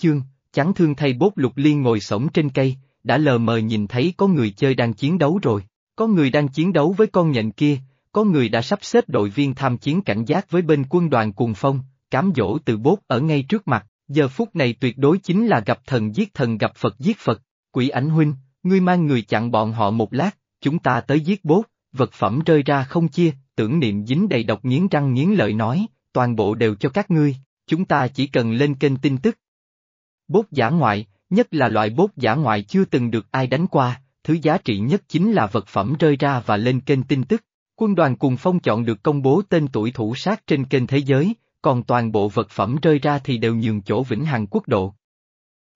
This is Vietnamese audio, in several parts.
chương, chán thương thay bốt lục liên ngồi sổng trên cây, đã lờ mờ nhìn thấy có người chơi đang chiến đấu rồi. Có người đang chiến đấu với con nhện kia, có người đã sắp xếp đội viên tham chiến cảnh giác với bên quân đoàn cùng phong, cám dỗ từ bốt ở ngay trước mặt, giờ phút này tuyệt đối chính là gặp thần giết thần gặp Phật giết Phật, quỷ ảnh huynh, ngươi mang người chặn bọn họ một lát, chúng ta tới giết bốt, vật phẩm rơi ra không chia, tưởng niệm dính đầy độc nghiến răng nghiến lợi nói, toàn bộ đều cho các ngươi, chúng ta chỉ cần lên kênh tin tức. Bốt giả ngoại, nhất là loại bốt giả ngoại chưa từng được ai đánh qua, thứ giá trị nhất chính là vật phẩm rơi ra và lên kênh tin tức. Quân đoàn cùng phong chọn được công bố tên tuổi thủ sát trên kênh thế giới, còn toàn bộ vật phẩm rơi ra thì đều nhường chỗ vĩnh hằng quốc độ.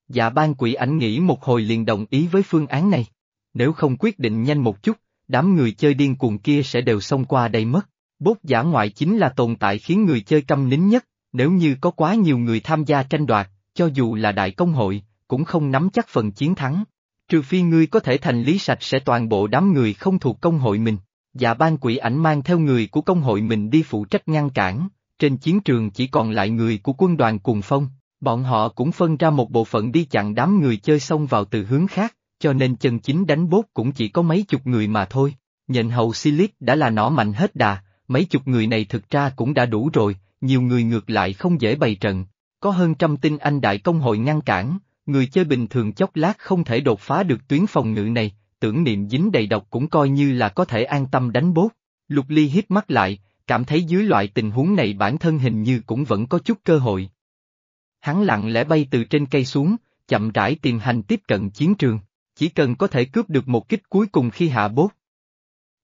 Dạ ban quỷ ảnh nghĩ một hồi liền đồng ý với phương án này. Nếu không quyết định nhanh một chút, đám người chơi điên cuồng kia sẽ đều xông qua đây mất. Bốt giả ngoại chính là tồn tại khiến người chơi căm nín nhất, nếu như có quá nhiều người tham gia tranh đoạt, cho dù là đại công hội, cũng không nắm chắc phần chiến thắng. Trừ phi ngươi có thể thành lý sạch sẽ toàn bộ đám người không thuộc công hội mình. Dạ ban quỷ ảnh mang theo người của công hội mình đi phụ trách ngăn cản, trên chiến trường chỉ còn lại người của quân đoàn cùng phong, bọn họ cũng phân ra một bộ phận đi chặn đám người chơi xông vào từ hướng khác, cho nên chân chính đánh bốt cũng chỉ có mấy chục người mà thôi. Nhện hầu Silic đã là nỏ mạnh hết đà, mấy chục người này thực ra cũng đã đủ rồi, nhiều người ngược lại không dễ bày trận. Có hơn trăm tinh anh đại công hội ngăn cản, người chơi bình thường chốc lát không thể đột phá được tuyến phòng ngự này, tưởng niệm dính đầy độc cũng coi như là có thể an tâm đánh bốt. Lục Ly hít mắt lại, cảm thấy dưới loại tình huống này bản thân hình như cũng vẫn có chút cơ hội. Hắn lặng lẽ bay từ trên cây xuống, chậm rãi tìm hành tiếp cận chiến trường, chỉ cần có thể cướp được một kích cuối cùng khi hạ bốt.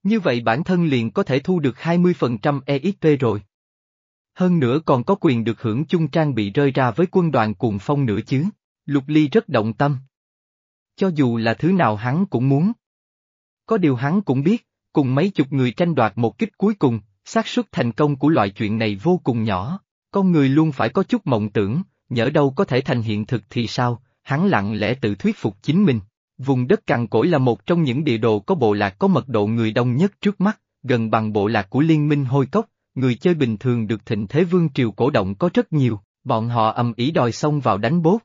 Như vậy bản thân liền có thể thu được 20% EXP rồi. Hơn nữa còn có quyền được hưởng chung trang bị rơi ra với quân đoàn cuồng phong nữa chứ. Lục Ly rất động tâm. Cho dù là thứ nào hắn cũng muốn. Có điều hắn cũng biết, cùng mấy chục người tranh đoạt một kích cuối cùng, xác suất thành công của loại chuyện này vô cùng nhỏ. Con người luôn phải có chút mộng tưởng, nhỡ đâu có thể thành hiện thực thì sao, hắn lặng lẽ tự thuyết phục chính mình. Vùng đất cằn cỗi là một trong những địa đồ có bộ lạc có mật độ người đông nhất trước mắt, gần bằng bộ lạc của liên minh hôi cốc, người chơi bình thường được thịnh thế vương triều cổ động có rất nhiều, bọn họ ầm ĩ đòi xông vào đánh bốt.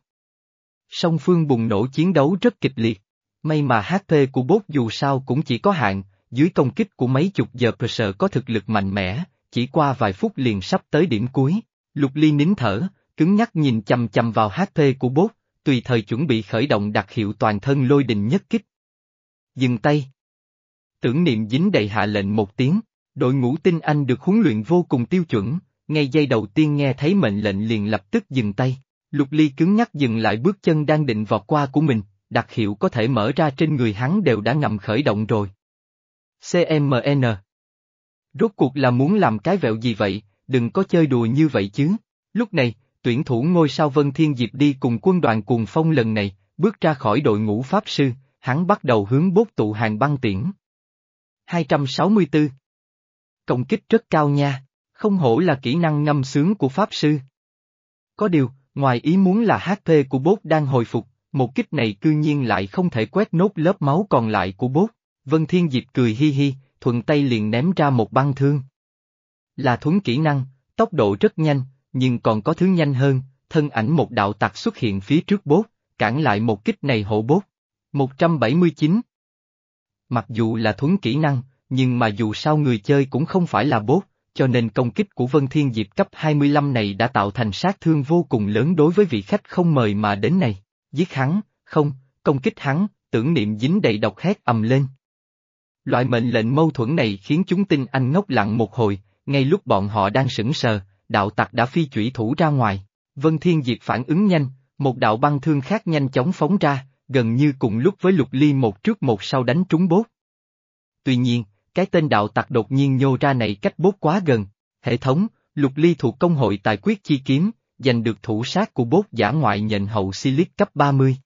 Song phương bùng nổ chiến đấu rất kịch liệt, may mà HP của bốt dù sao cũng chỉ có hạn, dưới công kích của mấy chục giờ sợ có thực lực mạnh mẽ, chỉ qua vài phút liền sắp tới điểm cuối, lục ly nín thở, cứng nhắc nhìn chầm chầm vào HP của bốt, tùy thời chuẩn bị khởi động đặc hiệu toàn thân lôi đình nhất kích. Dừng tay. Tưởng niệm dính đầy hạ lệnh một tiếng, đội ngũ tinh anh được huấn luyện vô cùng tiêu chuẩn, ngay giây đầu tiên nghe thấy mệnh lệnh liền lập tức dừng tay. Lục Ly cứng nhắc dừng lại bước chân đang định vọt qua của mình, đặc hiệu có thể mở ra trên người hắn đều đã ngầm khởi động rồi. CMN Rốt cuộc là muốn làm cái vẹo gì vậy, đừng có chơi đùa như vậy chứ. Lúc này, tuyển thủ ngôi sao Vân Thiên Diệp đi cùng quân đoàn cuồng phong lần này, bước ra khỏi đội ngũ Pháp Sư, hắn bắt đầu hướng bốt tụ hàng băng tiễn. 264 Công kích rất cao nha, không hổ là kỹ năng ngâm sướng của Pháp Sư. Có điều, ngoài ý muốn là HP của bốt đang hồi phục, một kích này cư nhiên lại không thể quét nốt lớp máu còn lại của bốt. Vân Thiên Diệp cười hi hi, thuận tay liền ném ra một băng thương. Là thuấn kỹ năng, tốc độ rất nhanh, nhưng còn có thứ nhanh hơn, thân ảnh một đạo tặc xuất hiện phía trước bốt, cản lại một kích này hộ bốt. 179 Mặc dù là thuấn kỹ năng, nhưng mà dù sao người chơi cũng không phải là bốt, cho nên công kích của Vân Thiên Diệp cấp 25 này đã tạo thành sát thương vô cùng lớn đối với vị khách không mời mà đến này. Giết hắn, không, công kích hắn, tưởng niệm dính đầy độc hét ầm lên. Loại mệnh lệnh mâu thuẫn này khiến chúng tinh anh ngốc lặng một hồi, ngay lúc bọn họ đang sững sờ, đạo tặc đã phi chủy thủ ra ngoài. Vân Thiên Diệp phản ứng nhanh, một đạo băng thương khác nhanh chóng phóng ra, gần như cùng lúc với lục ly một trước một sau đánh trúng bốt. Tuy nhiên, cái tên đạo tặc đột nhiên nhô ra này cách bốt quá gần. Hệ thống, lục ly thuộc công hội tài quyết chi kiếm, giành được thủ sát của bốt giả ngoại nhận hậu Silic cấp 30.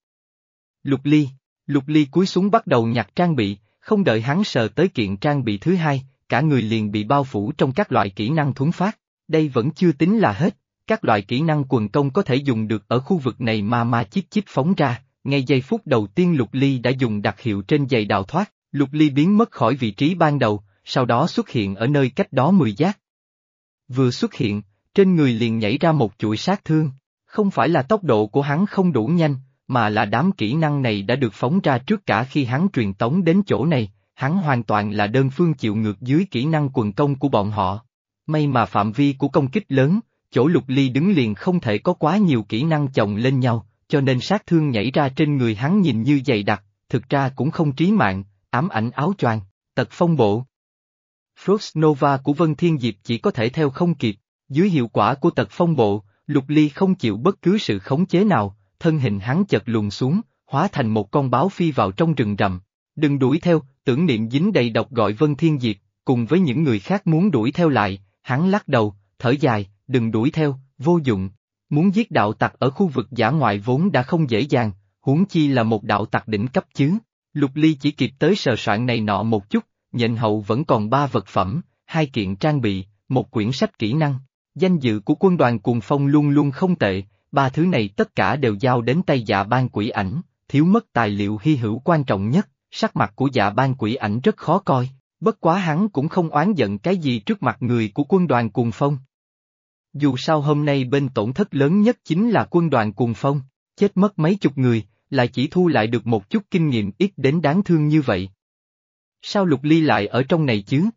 Lục ly, lục ly cúi xuống bắt đầu nhặt trang bị, không đợi hắn sờ tới kiện trang bị thứ hai, cả người liền bị bao phủ trong các loại kỹ năng thuấn phát. Đây vẫn chưa tính là hết, các loại kỹ năng quần công có thể dùng được ở khu vực này mà ma chip chip phóng ra, ngay giây phút đầu tiên Lục Ly đã dùng đặc hiệu trên giày đào thoát, Lục Ly biến mất khỏi vị trí ban đầu, sau đó xuất hiện ở nơi cách đó 10 giác. Vừa xuất hiện, trên người liền nhảy ra một chuỗi sát thương, Không phải là tốc độ của hắn không đủ nhanh, mà là đám kỹ năng này đã được phóng ra trước cả khi hắn truyền tống đến chỗ này, hắn hoàn toàn là đơn phương chịu ngược dưới kỹ năng quần công của bọn họ. May mà phạm vi của công kích lớn, chỗ lục ly đứng liền không thể có quá nhiều kỹ năng chồng lên nhau, cho nên sát thương nhảy ra trên người hắn nhìn như dày đặc, thực ra cũng không trí mạng, ám ảnh áo choàng, tật phong bộ. Frost Nova của Vân Thiên Diệp chỉ có thể theo không kịp, dưới hiệu quả của tật phong bộ, lục ly không chịu bất cứ sự khống chế nào, thân hình hắn chật luồn xuống, hóa thành một con báo phi vào trong rừng rậm. Đừng đuổi theo, tưởng niệm dính đầy độc gọi Vân Thiên Diệp, cùng với những người khác muốn đuổi theo lại, hắn lắc đầu, thở dài, đừng đuổi theo, vô dụng. Muốn giết đạo tặc ở khu vực giả ngoại vốn đã không dễ dàng, huống chi là một đạo tặc đỉnh cấp chứ. Lục Ly chỉ kịp tới sờ soạn này nọ một chút, nhện hậu vẫn còn ba vật phẩm, hai kiện trang bị, một quyển sách kỹ năng. Danh dự của quân đoàn cuồng phong luôn luôn không tệ, ba thứ này tất cả đều giao đến tay dạ ban quỷ ảnh, thiếu mất tài liệu hy hữu quan trọng nhất, sắc mặt của dạ ban quỷ ảnh rất khó coi, bất quá hắn cũng không oán giận cái gì trước mặt người của quân đoàn cuồng phong. Dù sao hôm nay bên tổn thất lớn nhất chính là quân đoàn cuồng phong, chết mất mấy chục người, lại chỉ thu lại được một chút kinh nghiệm ít đến đáng thương như vậy. Sao lục ly lại ở trong này chứ?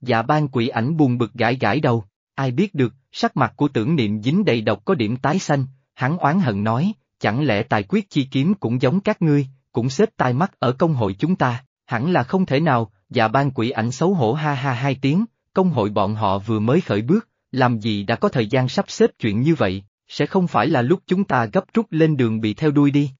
Dạ ban quỷ ảnh buồn bực gãi gãi đầu, ai biết được, sắc mặt của tưởng niệm dính đầy độc có điểm tái xanh, hắn oán hận nói, chẳng lẽ tài quyết chi kiếm cũng giống các ngươi, cũng xếp tai mắt ở công hội chúng ta, hẳn là không thể nào, dạ ban quỷ ảnh xấu hổ ha ha hai tiếng, công hội bọn họ vừa mới khởi bước, làm gì đã có thời gian sắp xếp chuyện như vậy, sẽ không phải là lúc chúng ta gấp rút lên đường bị theo đuôi đi.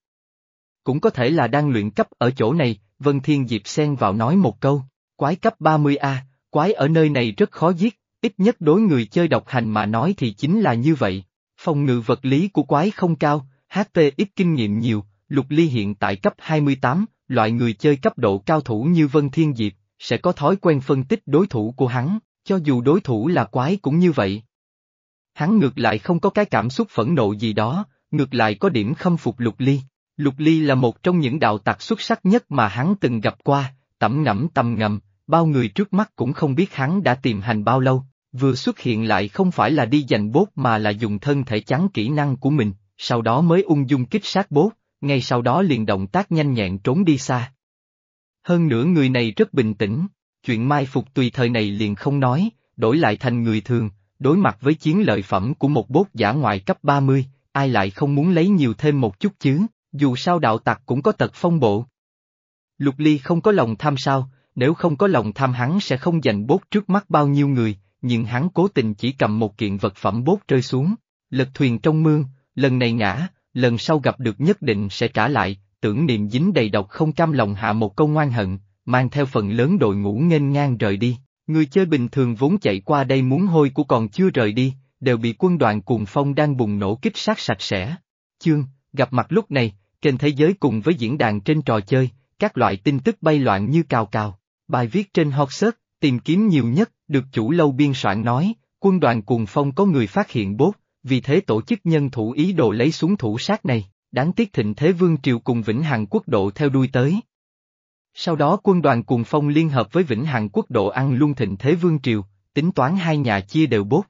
Cũng có thể là đang luyện cấp ở chỗ này, Vân Thiên Diệp xen vào nói một câu, quái cấp 30A, quái ở nơi này rất khó giết, ít nhất đối người chơi độc hành mà nói thì chính là như vậy. Phòng ngự vật lý của quái không cao, HT ít kinh nghiệm nhiều, Lục Ly hiện tại cấp 28, loại người chơi cấp độ cao thủ như Vân Thiên Diệp, sẽ có thói quen phân tích đối thủ của hắn, cho dù đối thủ là quái cũng như vậy. Hắn ngược lại không có cái cảm xúc phẫn nộ gì đó, ngược lại có điểm khâm phục Lục Ly. Lục Ly là một trong những đạo tặc xuất sắc nhất mà hắn từng gặp qua, tẩm ngẫm tầm ngầm, bao người trước mắt cũng không biết hắn đã tìm hành bao lâu, vừa xuất hiện lại không phải là đi giành bốt mà là dùng thân thể chắn kỹ năng của mình, sau đó mới ung dung kích sát bốt, ngay sau đó liền động tác nhanh nhẹn trốn đi xa. Hơn nữa người này rất bình tĩnh, chuyện mai phục tùy thời này liền không nói, đổi lại thành người thường, đối mặt với chiến lợi phẩm của một bốt giả ngoại cấp 30, ai lại không muốn lấy nhiều thêm một chút chứ, dù sao đạo tặc cũng có tật phong bộ. Lục Ly không có lòng tham sao, nếu không có lòng tham hắn sẽ không giành bốt trước mắt bao nhiêu người, nhưng hắn cố tình chỉ cầm một kiện vật phẩm bốt rơi xuống, lật thuyền trong mương, lần này ngã, lần sau gặp được nhất định sẽ trả lại, tưởng niệm dính đầy độc không cam lòng hạ một câu ngoan hận, mang theo phần lớn đội ngũ nghênh ngang rời đi. Người chơi bình thường vốn chạy qua đây muốn hôi của còn chưa rời đi, đều bị quân đoàn cuồng phong đang bùng nổ kích sát sạch sẽ. Chương, gặp mặt lúc này, trên thế giới cùng với diễn đàn trên trò chơi, các loại tin tức bay loạn như cào cào. Bài viết trên hot search, tìm kiếm nhiều nhất, được chủ lâu biên soạn nói, quân đoàn cuồng phong có người phát hiện bốt, vì thế tổ chức nhân thủ ý đồ lấy xuống thủ sát này, đáng tiếc thịnh thế vương triều cùng Vĩnh Hằng quốc độ theo đuôi tới. Sau đó quân đoàn cuồng phong liên hợp với Vĩnh Hằng quốc độ ăn luôn thịnh thế vương triều, tính toán hai nhà chia đều bốt.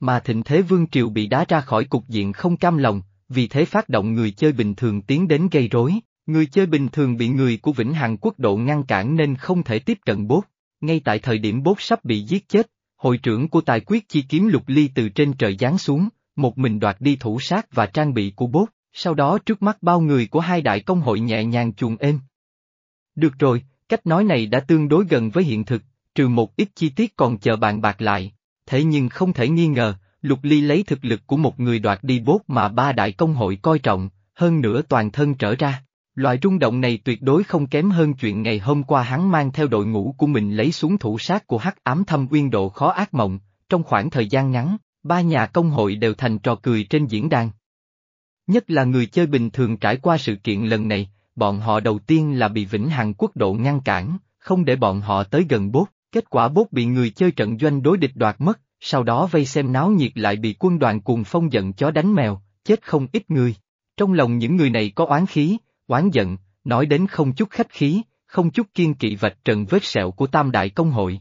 Mà thịnh thế vương triều bị đá ra khỏi cục diện không cam lòng, vì thế phát động người chơi bình thường tiến đến gây rối. Người chơi bình thường bị người của Vĩnh Hằng quốc độ ngăn cản nên không thể tiếp cận bốt. Ngay tại thời điểm bốt sắp bị giết chết, hội trưởng của tài quyết chi kiếm lục ly từ trên trời giáng xuống, một mình đoạt đi thủ sát và trang bị của bốt, sau đó trước mắt bao người của hai đại công hội nhẹ nhàng chuồng êm. Được rồi, cách nói này đã tương đối gần với hiện thực, trừ một ít chi tiết còn chờ bàn bạc lại. Thế nhưng không thể nghi ngờ, Lục Ly lấy thực lực của một người đoạt đi bốt mà ba đại công hội coi trọng, hơn nữa toàn thân trở ra. Loại rung động này tuyệt đối không kém hơn chuyện ngày hôm qua hắn mang theo đội ngũ của mình lấy xuống thủ sát của hắc ám thâm uyên độ khó ác mộng, trong khoảng thời gian ngắn, ba nhà công hội đều thành trò cười trên diễn đàn. Nhất là người chơi bình thường trải qua sự kiện lần này, bọn họ đầu tiên là bị Vĩnh Hằng quốc độ ngăn cản, không để bọn họ tới gần bốt, kết quả bốt bị người chơi trận doanh đối địch đoạt mất, sau đó vây xem náo nhiệt lại bị quân đoàn cùng phong giận chó đánh mèo, chết không ít người. Trong lòng những người này có oán khí, oán giận, nói đến không chút khách khí, không chút kiên kỵ vạch trần vết sẹo của tam đại công hội.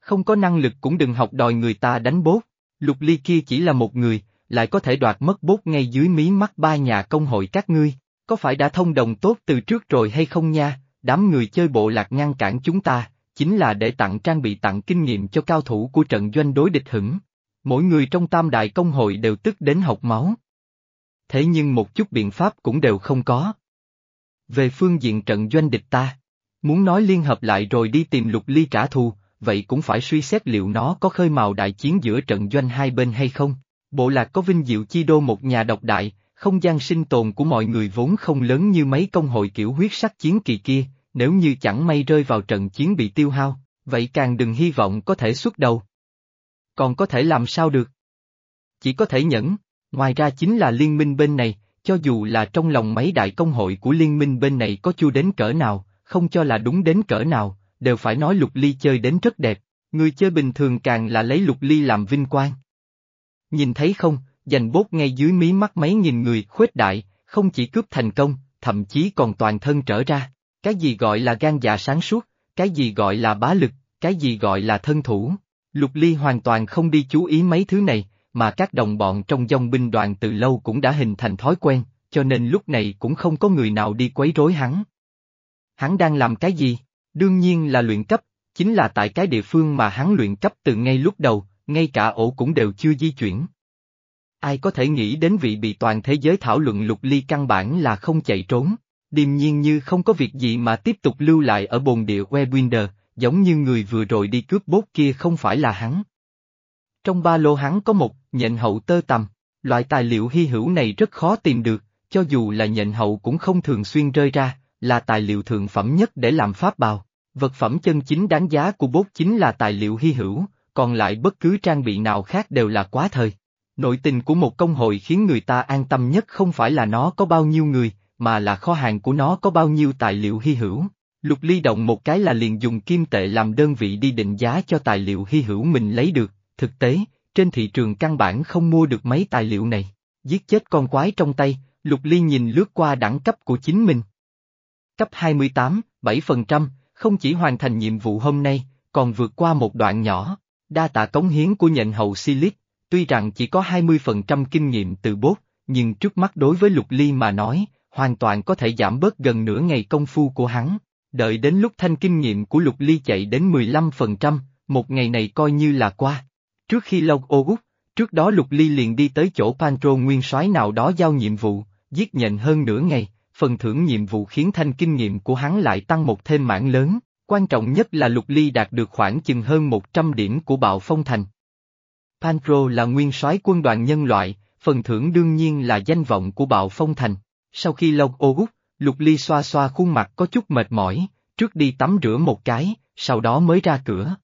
Không có năng lực cũng đừng học đòi người ta đánh bốt, lục ly kia chỉ là một người, lại có thể đoạt mất bốt ngay dưới mí mắt ba nhà công hội các ngươi, có phải đã thông đồng tốt từ trước rồi hay không nha, đám người chơi bộ lạc ngăn cản chúng ta, chính là để tặng trang bị tặng kinh nghiệm cho cao thủ của trận doanh đối địch hửng. Mỗi người trong tam đại công hội đều tức đến học máu. Thế nhưng một chút biện pháp cũng đều không có. Về phương diện trận doanh địch ta, muốn nói liên hợp lại rồi đi tìm lục ly trả thù, vậy cũng phải suy xét liệu nó có khơi mào đại chiến giữa trận doanh hai bên hay không. Bộ lạc có vinh diệu chi đô một nhà độc đại, không gian sinh tồn của mọi người vốn không lớn như mấy công hội kiểu huyết sắc chiến kỳ kia, nếu như chẳng may rơi vào trận chiến bị tiêu hao, vậy càng đừng hy vọng có thể xuất đầu. Còn có thể làm sao được? Chỉ có thể nhẫn, ngoài ra chính là liên minh bên này, cho dù là trong lòng mấy đại công hội của liên minh bên này có chua đến cỡ nào, không cho là đúng đến cỡ nào, đều phải nói lục ly chơi đến rất đẹp, người chơi bình thường càng là lấy lục ly làm vinh quang. Nhìn thấy không, giành bốt ngay dưới mí mắt mấy nghìn người khuếch đại, không chỉ cướp thành công, thậm chí còn toàn thân trở ra. Cái gì gọi là gan dạ sáng suốt, cái gì gọi là bá lực, cái gì gọi là thân thủ. Lục Ly hoàn toàn không đi chú ý mấy thứ này, mà các đồng bọn trong dòng binh đoàn từ lâu cũng đã hình thành thói quen, cho nên lúc này cũng không có người nào đi quấy rối hắn. Hắn đang làm cái gì? Đương nhiên là luyện cấp, chính là tại cái địa phương mà hắn luyện cấp từ ngay lúc đầu, ngay cả ổ cũng đều chưa di chuyển. Ai có thể nghĩ đến vị bị toàn thế giới thảo luận lục ly căn bản là không chạy trốn, điềm nhiên như không có việc gì mà tiếp tục lưu lại ở bồn địa Webinder, giống như người vừa rồi đi cướp bốt kia không phải là hắn. Trong ba lô hắn có một nhện hậu tơ tầm, loại tài liệu hy hữu này rất khó tìm được, cho dù là nhện hậu cũng không thường xuyên rơi ra, là tài liệu thượng phẩm nhất để làm pháp bào. Vật phẩm chân chính đáng giá của bốt chính là tài liệu hy hữu, còn lại bất cứ trang bị nào khác đều là quá thời. Nội tình của một công hội khiến người ta an tâm nhất không phải là nó có bao nhiêu người, mà là kho hàng của nó có bao nhiêu tài liệu hy hữu. Lục ly động một cái là liền dùng kim tệ làm đơn vị đi định giá cho tài liệu hy hữu mình lấy được, thực tế, trên thị trường căn bản không mua được mấy tài liệu này. Giết chết con quái trong tay, lục ly nhìn lướt qua đẳng cấp của chính mình. Cấp 28, 7%, không chỉ hoàn thành nhiệm vụ hôm nay, còn vượt qua một đoạn nhỏ, đa tạ cống hiến của nhận hậu Silic, tuy rằng chỉ có 20% kinh nghiệm từ bốt, nhưng trước mắt đối với lục ly mà nói, hoàn toàn có thể giảm bớt gần nửa ngày công phu của hắn. Đợi đến lúc thanh kinh nghiệm của lục ly chạy đến 15%, một ngày này coi như là qua. Trước khi lâu ô út, trước đó lục ly liền đi tới chỗ Pantro nguyên soái nào đó giao nhiệm vụ, giết nhện hơn nửa ngày, phần thưởng nhiệm vụ khiến thanh kinh nghiệm của hắn lại tăng một thêm mảng lớn, quan trọng nhất là lục ly đạt được khoảng chừng hơn 100 điểm của bạo phong thành. Pantro là nguyên soái quân đoàn nhân loại, phần thưởng đương nhiên là danh vọng của bạo phong thành. Sau khi lâu ô út, lục ly xoa xoa khuôn mặt có chút mệt mỏi, trước đi tắm rửa một cái, sau đó mới ra cửa.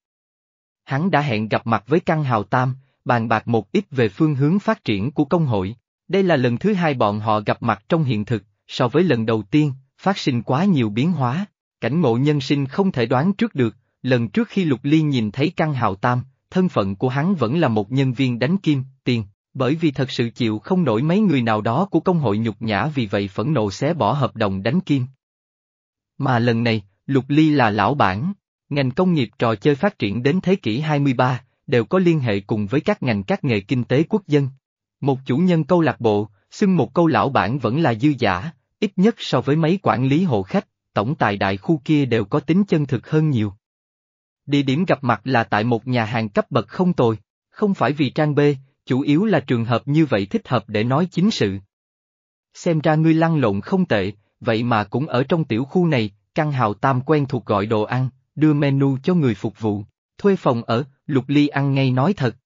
Hắn đã hẹn gặp mặt với Căn Hào Tam, bàn bạc một ít về phương hướng phát triển của công hội. Đây là lần thứ hai bọn họ gặp mặt trong hiện thực, so với lần đầu tiên, phát sinh quá nhiều biến hóa. Cảnh ngộ nhân sinh không thể đoán trước được, lần trước khi Lục Ly nhìn thấy Căn Hào Tam, thân phận của hắn vẫn là một nhân viên đánh kim, tiền, bởi vì thật sự chịu không nổi mấy người nào đó của công hội nhục nhã vì vậy phẫn nộ xé bỏ hợp đồng đánh kim. Mà lần này, Lục Ly là lão bản, ngành công nghiệp trò chơi phát triển đến thế kỷ 23, đều có liên hệ cùng với các ngành các nghề kinh tế quốc dân. Một chủ nhân câu lạc bộ, xưng một câu lão bản vẫn là dư giả, ít nhất so với mấy quản lý hộ khách, tổng tài đại khu kia đều có tính chân thực hơn nhiều. Địa điểm gặp mặt là tại một nhà hàng cấp bậc không tồi, không phải vì trang bê, chủ yếu là trường hợp như vậy thích hợp để nói chính sự. Xem ra ngươi lăn lộn không tệ, vậy mà cũng ở trong tiểu khu này, căn hào tam quen thuộc gọi đồ ăn, đưa menu cho người phục vụ, thuê phòng ở, lục ly ăn ngay nói thật.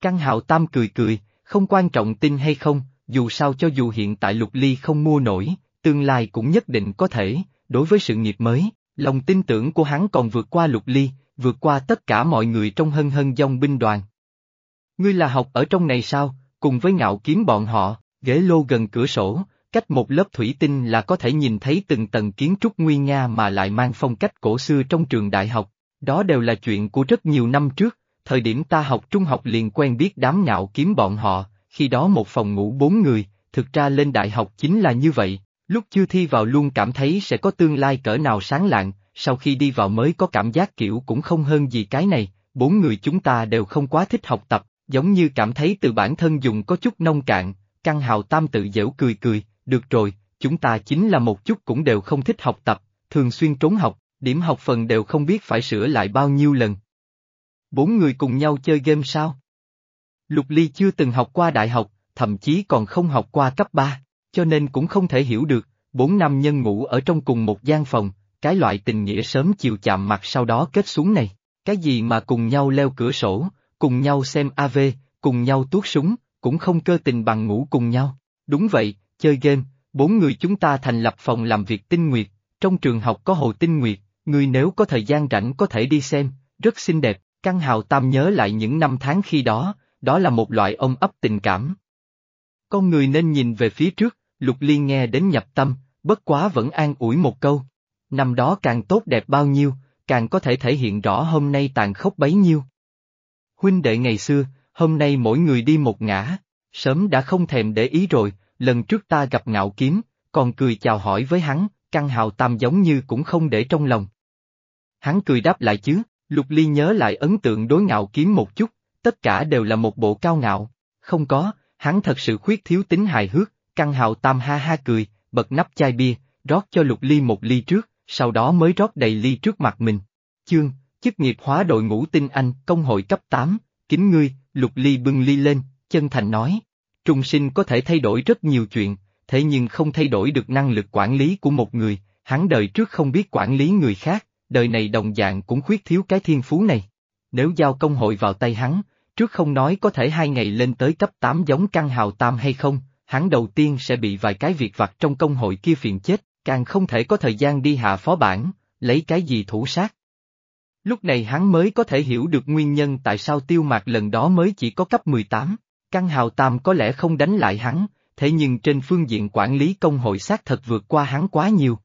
Căn hào tam cười cười, không quan trọng tin hay không, dù sao cho dù hiện tại lục ly không mua nổi, tương lai cũng nhất định có thể, đối với sự nghiệp mới, lòng tin tưởng của hắn còn vượt qua lục ly, vượt qua tất cả mọi người trong hân hân dòng binh đoàn. Ngươi là học ở trong này sao, cùng với ngạo kiếm bọn họ, ghế lô gần cửa sổ, cách một lớp thủy tinh là có thể nhìn thấy từng tầng kiến trúc nguy nga mà lại mang phong cách cổ xưa trong trường đại học, đó đều là chuyện của rất nhiều năm trước, thời điểm ta học trung học liền quen biết đám ngạo kiếm bọn họ, khi đó một phòng ngủ bốn người, thực ra lên đại học chính là như vậy, lúc chưa thi vào luôn cảm thấy sẽ có tương lai cỡ nào sáng lạng, sau khi đi vào mới có cảm giác kiểu cũng không hơn gì cái này, bốn người chúng ta đều không quá thích học tập, Giống như cảm thấy từ bản thân dùng có chút nông cạn, Căn Hào Tam tự dễu cười cười, được rồi, chúng ta chính là một chút cũng đều không thích học tập, thường xuyên trốn học, điểm học phần đều không biết phải sửa lại bao nhiêu lần. Bốn người cùng nhau chơi game sao? Lục Ly chưa từng học qua đại học, thậm chí còn không học qua cấp 3, cho nên cũng không thể hiểu được, bốn năm nhân ngủ ở trong cùng một gian phòng, cái loại tình nghĩa sớm chiều chạm mặt sau đó kết xuống này, cái gì mà cùng nhau leo cửa sổ, cùng nhau xem AV, cùng nhau tuốt súng, cũng không cơ tình bằng ngủ cùng nhau. Đúng vậy, chơi game, bốn người chúng ta thành lập phòng làm việc tinh nguyệt, trong trường học có hồ tinh nguyệt, người nếu có thời gian rảnh có thể đi xem, rất xinh đẹp, căn hào tam nhớ lại những năm tháng khi đó, đó là một loại ôm ấp tình cảm. Con người nên nhìn về phía trước, lục liên nghe đến nhập tâm, bất quá vẫn an ủi một câu. Năm đó càng tốt đẹp bao nhiêu, càng có thể thể hiện rõ hôm nay tàn khốc bấy nhiêu. Huynh đệ ngày xưa, hôm nay mỗi người đi một ngã, sớm đã không thèm để ý rồi, lần trước ta gặp ngạo kiếm, còn cười chào hỏi với hắn, căn hào tam giống như cũng không để trong lòng. Hắn cười đáp lại chứ, Lục Ly nhớ lại ấn tượng đối ngạo kiếm một chút, tất cả đều là một bộ cao ngạo, không có, hắn thật sự khuyết thiếu tính hài hước, căn hào tam ha ha cười, bật nắp chai bia, rót cho Lục Ly một ly trước, sau đó mới rót đầy ly trước mặt mình. Chương, chức nghiệp hóa đội ngũ tinh anh, công hội cấp 8, kính ngươi, Lục Ly bưng ly lên, chân thành nói. Trung sinh có thể thay đổi rất nhiều chuyện, thế nhưng không thay đổi được năng lực quản lý của một người, hắn đời trước không biết quản lý người khác, đời này đồng dạng cũng khuyết thiếu cái thiên phú này. Nếu giao công hội vào tay hắn, trước không nói có thể hai ngày lên tới cấp 8 giống căn hào tam hay không, hắn đầu tiên sẽ bị vài cái việc vặt trong công hội kia phiền chết, càng không thể có thời gian đi hạ phó bản, lấy cái gì thủ sát. Lúc này hắn mới có thể hiểu được nguyên nhân tại sao tiêu mạc lần đó mới chỉ có cấp 18. Căn hào tam có lẽ không đánh lại hắn, thế nhưng trên phương diện quản lý công hội xác thật vượt qua hắn quá nhiều.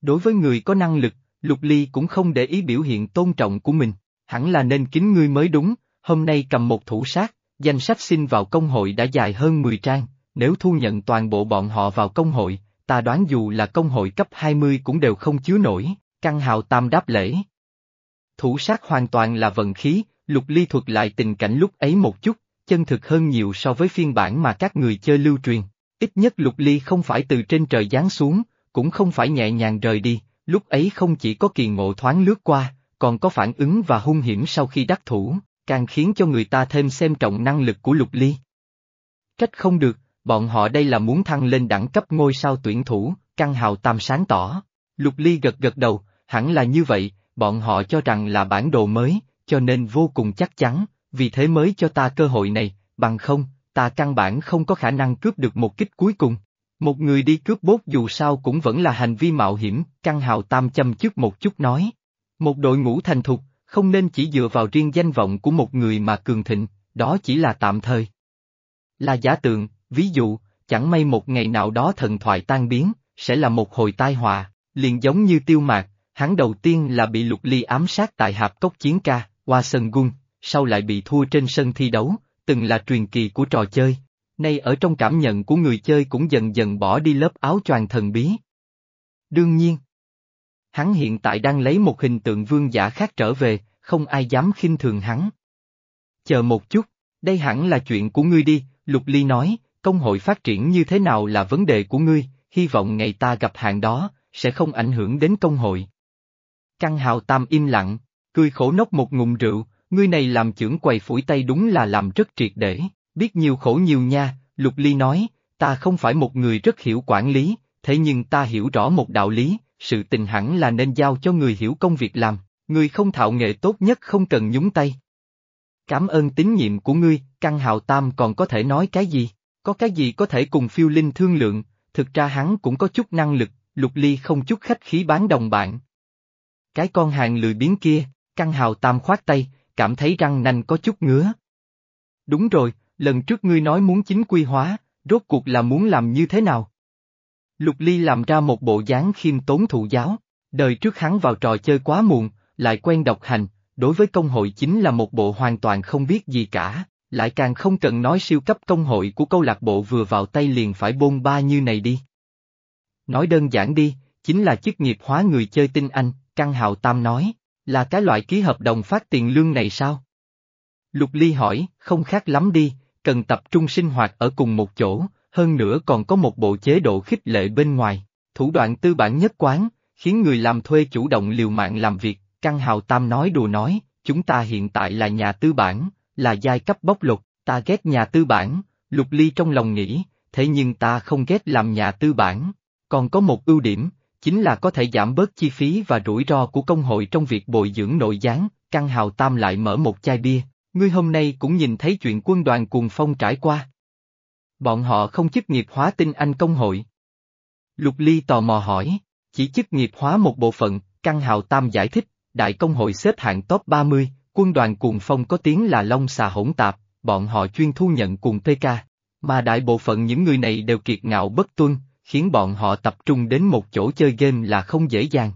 Đối với người có năng lực, Lục Ly cũng không để ý biểu hiện tôn trọng của mình, hẳn là nên kính ngươi mới đúng, hôm nay cầm một thủ sát, danh sách xin vào công hội đã dài hơn 10 trang, nếu thu nhận toàn bộ bọn họ vào công hội, ta đoán dù là công hội cấp 20 cũng đều không chứa nổi, căn hào tam đáp lễ. Thủ sát hoàn toàn là vận khí, Lục Ly thuật lại tình cảnh lúc ấy một chút, chân thực hơn nhiều so với phiên bản mà các người chơi lưu truyền. Ít nhất Lục Ly không phải từ trên trời giáng xuống, cũng không phải nhẹ nhàng rời đi, lúc ấy không chỉ có kỳ ngộ thoáng lướt qua, còn có phản ứng và hung hiểm sau khi đắc thủ, càng khiến cho người ta thêm xem trọng năng lực của Lục Ly. Trách không được, bọn họ đây là muốn thăng lên đẳng cấp ngôi sao tuyển thủ, căn hào tam sáng tỏ. Lục Ly gật gật đầu, hẳn là như vậy, bọn họ cho rằng là bản đồ mới, cho nên vô cùng chắc chắn, vì thế mới cho ta cơ hội này, bằng không, ta căn bản không có khả năng cướp được một kích cuối cùng. Một người đi cướp bốt dù sao cũng vẫn là hành vi mạo hiểm, căn hào tam châm trước một chút nói. Một đội ngũ thành thục, không nên chỉ dựa vào riêng danh vọng của một người mà cường thịnh, đó chỉ là tạm thời. Là giả tượng, ví dụ, chẳng may một ngày nào đó thần thoại tan biến, sẽ là một hồi tai họa, liền giống như tiêu mạc, hắn đầu tiên là bị lục ly ám sát tại hạp cốc chiến ca, qua sân gung, sau lại bị thua trên sân thi đấu, từng là truyền kỳ của trò chơi, nay ở trong cảm nhận của người chơi cũng dần dần bỏ đi lớp áo choàng thần bí. Đương nhiên, hắn hiện tại đang lấy một hình tượng vương giả khác trở về, không ai dám khinh thường hắn. Chờ một chút, đây hẳn là chuyện của ngươi đi, Lục Ly nói, công hội phát triển như thế nào là vấn đề của ngươi, hy vọng ngày ta gặp hàng đó, sẽ không ảnh hưởng đến công hội. Căn hào tam im lặng, cười khổ nốc một ngụm rượu, ngươi này làm trưởng quầy phủi tay đúng là làm rất triệt để, biết nhiều khổ nhiều nha, Lục Ly nói, ta không phải một người rất hiểu quản lý, thế nhưng ta hiểu rõ một đạo lý, sự tình hẳn là nên giao cho người hiểu công việc làm, người không thạo nghệ tốt nhất không cần nhúng tay. Cảm ơn tín nhiệm của ngươi, căn hào tam còn có thể nói cái gì, có cái gì có thể cùng phiêu linh thương lượng, thực ra hắn cũng có chút năng lực, lục ly không chút khách khí bán đồng bạn. Cái con hàng lười biến kia, căn hào tam khoát tay, cảm thấy răng nanh có chút ngứa. Đúng rồi, lần trước ngươi nói muốn chính quy hóa, rốt cuộc là muốn làm như thế nào? Lục Ly làm ra một bộ dáng khiêm tốn thụ giáo, đời trước hắn vào trò chơi quá muộn, lại quen độc hành, đối với công hội chính là một bộ hoàn toàn không biết gì cả, lại càng không cần nói siêu cấp công hội của câu lạc bộ vừa vào tay liền phải bôn ba như này đi. Nói đơn giản đi, chính là chức nghiệp hóa người chơi tinh anh, Căn Hào Tam nói, là cái loại ký hợp đồng phát tiền lương này sao? Lục Ly hỏi, không khác lắm đi, cần tập trung sinh hoạt ở cùng một chỗ, hơn nữa còn có một bộ chế độ khích lệ bên ngoài, thủ đoạn tư bản nhất quán, khiến người làm thuê chủ động liều mạng làm việc, Căng Hào Tam nói đùa nói, chúng ta hiện tại là nhà tư bản, là giai cấp bóc lột, ta ghét nhà tư bản, Lục Ly trong lòng nghĩ, thế nhưng ta không ghét làm nhà tư bản, còn có một ưu điểm, chính là có thể giảm bớt chi phí và rủi ro của công hội trong việc bồi dưỡng nội gián, Căng Hào Tam lại mở một chai bia, ngươi hôm nay cũng nhìn thấy chuyện quân đoàn cuồng phong trải qua. Bọn họ không chức nghiệp hóa tinh anh công hội. Lục Ly tò mò hỏi, chỉ chức nghiệp hóa một bộ phận, Căng Hào Tam giải thích, đại công hội xếp hạng top 30, quân đoàn cuồng phong có tiếng là Long xà hỗn tạp, bọn họ chuyên thu nhận cùng PK, mà đại bộ phận những người này đều kiệt ngạo bất tuân, khiến bọn họ tập trung đến một chỗ chơi game là không dễ dàng.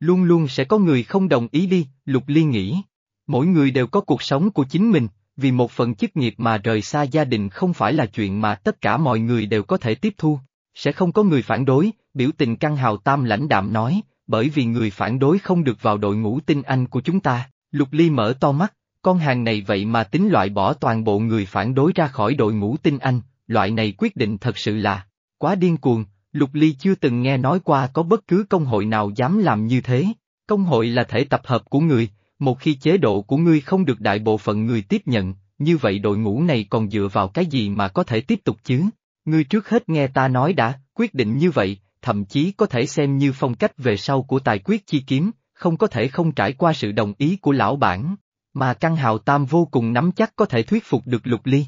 Luôn luôn sẽ có người không đồng ý đi, Lục Ly nghĩ. Mỗi người đều có cuộc sống của chính mình, vì một phần chức nghiệp mà rời xa gia đình không phải là chuyện mà tất cả mọi người đều có thể tiếp thu. Sẽ không có người phản đối, biểu tình căng hào tam lãnh đạm nói, bởi vì người phản đối không được vào đội ngũ tinh anh của chúng ta. Lục Ly mở to mắt, con hàng này vậy mà tính loại bỏ toàn bộ người phản đối ra khỏi đội ngũ tinh anh, loại này quyết định thật sự là quá điên cuồng, Lục Ly chưa từng nghe nói qua có bất cứ công hội nào dám làm như thế. Công hội là thể tập hợp của người, một khi chế độ của ngươi không được đại bộ phận người tiếp nhận, như vậy đội ngũ này còn dựa vào cái gì mà có thể tiếp tục chứ? Ngươi trước hết nghe ta nói đã, quyết định như vậy, thậm chí có thể xem như phong cách về sau của tài quyết chi kiếm, không có thể không trải qua sự đồng ý của lão bản, mà căn hào tam vô cùng nắm chắc có thể thuyết phục được Lục Ly.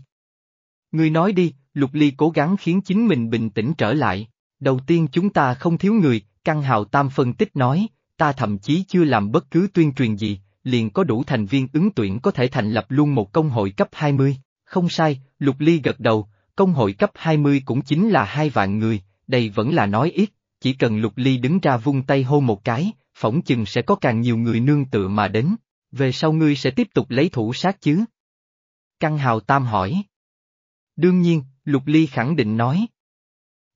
Ngươi nói đi, Lục Ly cố gắng khiến chính mình bình tĩnh trở lại, đầu tiên chúng ta không thiếu người, căn hào tam phân tích nói, ta thậm chí chưa làm bất cứ tuyên truyền gì, liền có đủ thành viên ứng tuyển có thể thành lập luôn một công hội cấp 20. Không sai, Lục Ly gật đầu, công hội cấp 20 cũng chính là hai vạn người, đây vẫn là nói ít, chỉ cần Lục Ly đứng ra vung tay hô một cái, phỏng chừng sẽ có càng nhiều người nương tựa mà đến, về sau ngươi sẽ tiếp tục lấy thủ sát chứ? Căng Hào Tam hỏi. Đương nhiên, Lục Ly khẳng định nói.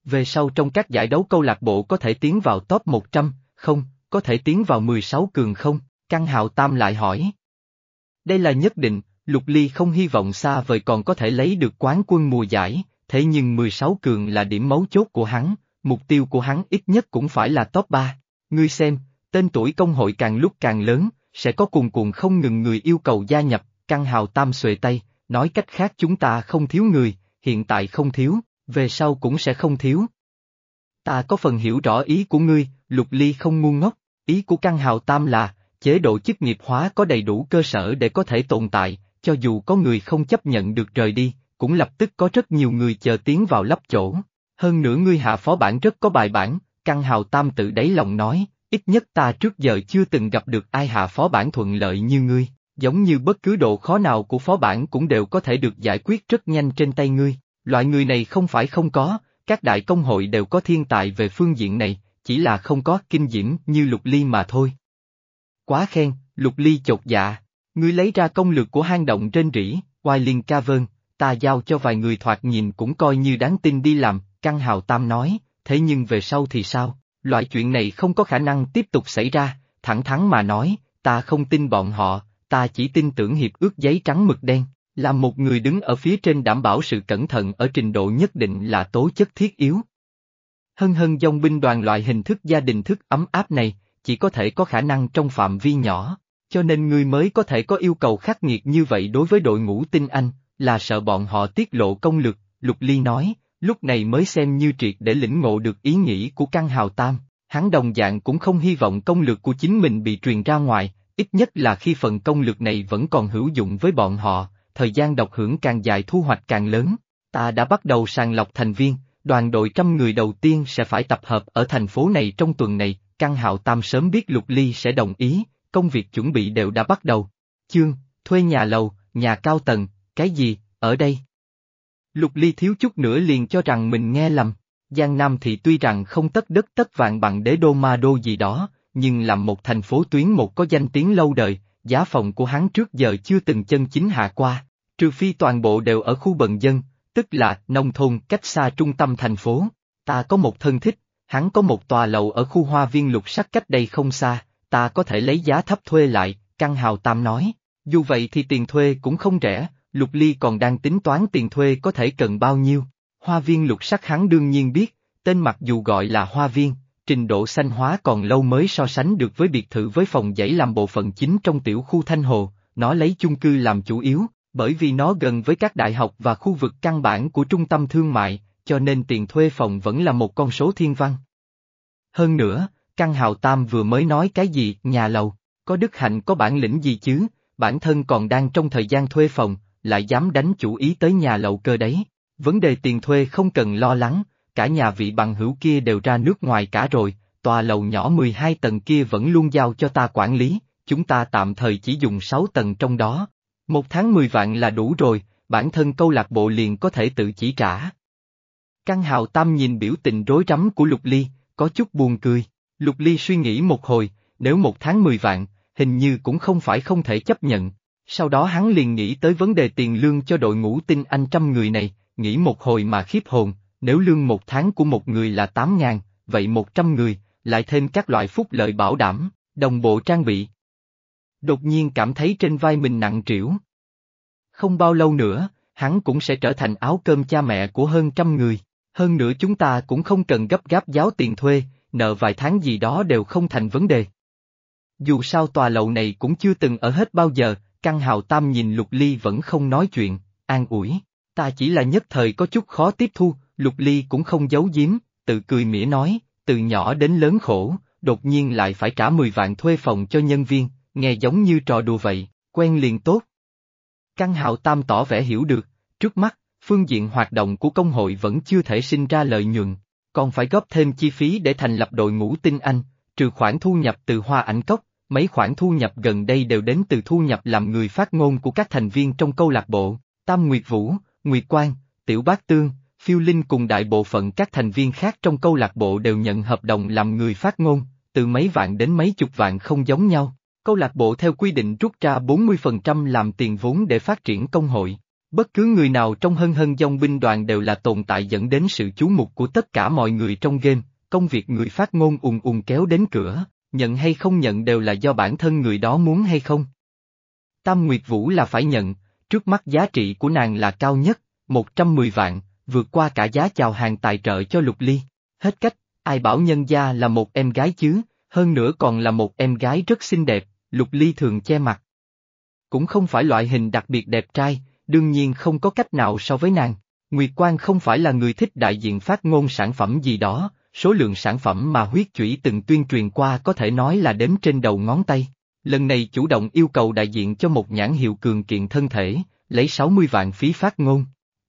Về sau trong các giải đấu câu lạc bộ có thể tiến vào top 100, không, có thể tiến vào 16 cường không? Căng Hào Tam lại hỏi. Đây là nhất định, Lục Ly không hy vọng xa vời còn có thể lấy được quán quân mùa giải, thế nhưng 16 cường là điểm mấu chốt của hắn, mục tiêu của hắn ít nhất cũng phải là top 3. Ngươi xem, tên tuổi công hội càng lúc càng lớn, sẽ có cuồn cuộn không ngừng người yêu cầu gia nhập, Căng Hào Tam xuề tay, nói cách khác chúng ta không thiếu người, hiện tại không thiếu, về sau cũng sẽ không thiếu. Ta có phần hiểu rõ ý của ngươi, Lục Ly không ngu ngốc, ý của Căng Hào Tam là, chế độ chức nghiệp hóa có đầy đủ cơ sở để có thể tồn tại, cho dù có người không chấp nhận được rời đi, cũng lập tức có rất nhiều người chờ tiến vào lắp chỗ. Hơn nữa ngươi hạ phó bản rất có bài bản, Căng Hào Tam tự đáy lòng nói, ít nhất ta trước giờ chưa từng gặp được ai hạ phó bản thuận lợi như ngươi, giống như bất cứ độ khó nào của phó bản cũng đều có thể được giải quyết rất nhanh trên tay ngươi. Loại người này không phải không có, các đại công hội đều có thiên tài về phương diện này, chỉ là không có kinh diễm như lục ly mà thôi. Quá khen, lục ly chột dạ, ngươi lấy ra công lược của hang động trên rỉ, oai liên ca vơn, ta giao cho vài người thoạt nhìn cũng coi như đáng tin đi làm, căng hào tam nói, thế nhưng về sau thì sao, loại chuyện này không có khả năng tiếp tục xảy ra, thẳng thắn mà nói, ta không tin bọn họ, ta chỉ tin tưởng hiệp ước giấy trắng mực đen, là một người đứng ở phía trên đảm bảo sự cẩn thận ở trình độ nhất định là tố chất thiết yếu. Hân hân dòng binh đoàn loại hình thức gia đình thức ấm áp này, chỉ có thể có khả năng trong phạm vi nhỏ, cho nên ngươi mới có thể có yêu cầu khắc nghiệt như vậy đối với đội ngũ tinh anh, là sợ bọn họ tiết lộ công lực, Lục Ly nói, lúc này mới xem như triệt để lĩnh ngộ được ý nghĩ của căn hào tam, hắn đồng dạng cũng không hy vọng công lực của chính mình bị truyền ra ngoài, ít nhất là khi phần công lực này vẫn còn hữu dụng với bọn họ, thời gian độc hưởng càng dài thu hoạch càng lớn. Ta đã bắt đầu sàng lọc thành viên, đoàn đội trăm người đầu tiên sẽ phải tập hợp ở thành phố này trong tuần này, Căn Hạo Tam sớm biết Lục Ly sẽ đồng ý, công việc chuẩn bị đều đã bắt đầu. Chương, thuê nhà lầu, nhà cao tầng, cái gì, ở đây? Lục Ly thiếu chút nữa liền cho rằng mình nghe lầm. Giang Nam thì tuy rằng không tất đất tất vàng bằng đế đô ma đô gì đó, nhưng làm một thành phố tuyến một có danh tiếng lâu đời, giá phòng của hắn trước giờ chưa từng chân chính hạ qua, trừ phi toàn bộ đều ở khu bần dân, tức là nông thôn cách xa trung tâm thành phố. Ta có một thân thích, hắn có một tòa lầu ở khu hoa viên lục sắc cách đây không xa, ta có thể lấy giá thấp thuê lại, căn hào tam nói, Dù vậy thì tiền thuê cũng không rẻ, Lục Ly còn đang tính toán tiền thuê có thể cần bao nhiêu. Hoa viên lục sắc hắn đương nhiên biết, tên mặc dù gọi là hoa viên, trình độ xanh hóa còn lâu mới so sánh được với biệt thự với phòng dãy làm bộ phận chính trong tiểu khu Thanh Hồ, nó lấy chung cư làm chủ yếu, bởi vì nó gần với các đại học và khu vực căn bản của trung tâm thương mại, cho nên tiền thuê phòng vẫn là một con số thiên văn. Hơn nữa, căn hào tam vừa mới nói cái gì, nhà lầu, có đức hạnh có bản lĩnh gì chứ, bản thân còn đang trong thời gian thuê phòng, lại dám đánh chủ ý tới nhà lầu cơ đấy. Vấn đề tiền thuê không cần lo lắng, cả nhà vị bằng hữu kia đều ra nước ngoài cả rồi, tòa lầu nhỏ 12 tầng kia vẫn luôn giao cho ta quản lý, chúng ta tạm thời chỉ dùng 6 tầng trong đó. Một tháng 10 vạn là đủ rồi, bản thân câu lạc bộ liền có thể tự chỉ trả. Căn hào tam nhìn biểu tình rối rắm của Lục Ly, có chút buồn cười. Lục Ly suy nghĩ một hồi, nếu một tháng 10 vạn, hình như cũng không phải không thể chấp nhận. Sau đó hắn liền nghĩ tới vấn đề tiền lương cho đội ngũ tinh anh trăm người này, nghĩ một hồi mà khiếp hồn, nếu lương một tháng của một người là 8 ngàn, vậy 100 người, lại thêm các loại phúc lợi bảo đảm, đồng bộ trang bị. Đột nhiên cảm thấy trên vai mình nặng trĩu. Không bao lâu nữa, hắn cũng sẽ trở thành áo cơm cha mẹ của hơn trăm người, hơn nữa chúng ta cũng không cần gấp gáp giáo tiền thuê, nợ vài tháng gì đó đều không thành vấn đề. Dù sao tòa lầu này cũng chưa từng ở hết bao giờ, căn hào tam nhìn lục ly vẫn không nói chuyện, an ủi, ta chỉ là nhất thời có chút khó tiếp thu, lục ly cũng không giấu giếm, tự cười mỉa nói, từ nhỏ đến lớn khổ, đột nhiên lại phải trả 10 vạn thuê phòng cho nhân viên, nghe giống như trò đùa vậy, quen liền tốt. Căn hạo tam tỏ vẻ hiểu được, trước mắt, phương diện hoạt động của công hội vẫn chưa thể sinh ra lợi nhuận, còn phải góp thêm chi phí để thành lập đội ngũ tinh anh, trừ khoản thu nhập từ hoa ảnh cốc, mấy khoản thu nhập gần đây đều đến từ thu nhập làm người phát ngôn của các thành viên trong câu lạc bộ, Tam Nguyệt Vũ, Nguyệt Quang, Tiểu Bác Tương, Phiêu Linh cùng đại bộ phận các thành viên khác trong câu lạc bộ đều nhận hợp đồng làm người phát ngôn, từ mấy vạn đến mấy chục vạn không giống nhau. Câu lạc bộ theo quy định rút ra 40% làm tiền vốn để phát triển công hội. Bất cứ người nào trong hân hân dòng binh đoàn đều là tồn tại dẫn đến sự chú mục của tất cả mọi người trong game, công việc người phát ngôn ùn ùn kéo đến cửa, nhận hay không nhận đều là do bản thân người đó muốn hay không. Tam Nguyệt Vũ là phải nhận, trước mắt giá trị của nàng là cao nhất, 110 vạn, vượt qua cả giá chào hàng tài trợ cho Lục Ly. Hết cách, ai bảo nhân gia là một em gái chứ, hơn nữa còn là một em gái rất xinh đẹp, Lục Ly thường che mặt. Cũng không phải loại hình đặc biệt đẹp trai, đương nhiên không có cách nào so với nàng. Nguyệt Quang không phải là người thích đại diện phát ngôn sản phẩm gì đó, số lượng sản phẩm mà huyết chủy từng tuyên truyền qua có thể nói là đếm trên đầu ngón tay. Lần này chủ động yêu cầu đại diện cho một nhãn hiệu cường kiện thân thể, lấy 60 vạn phí phát ngôn.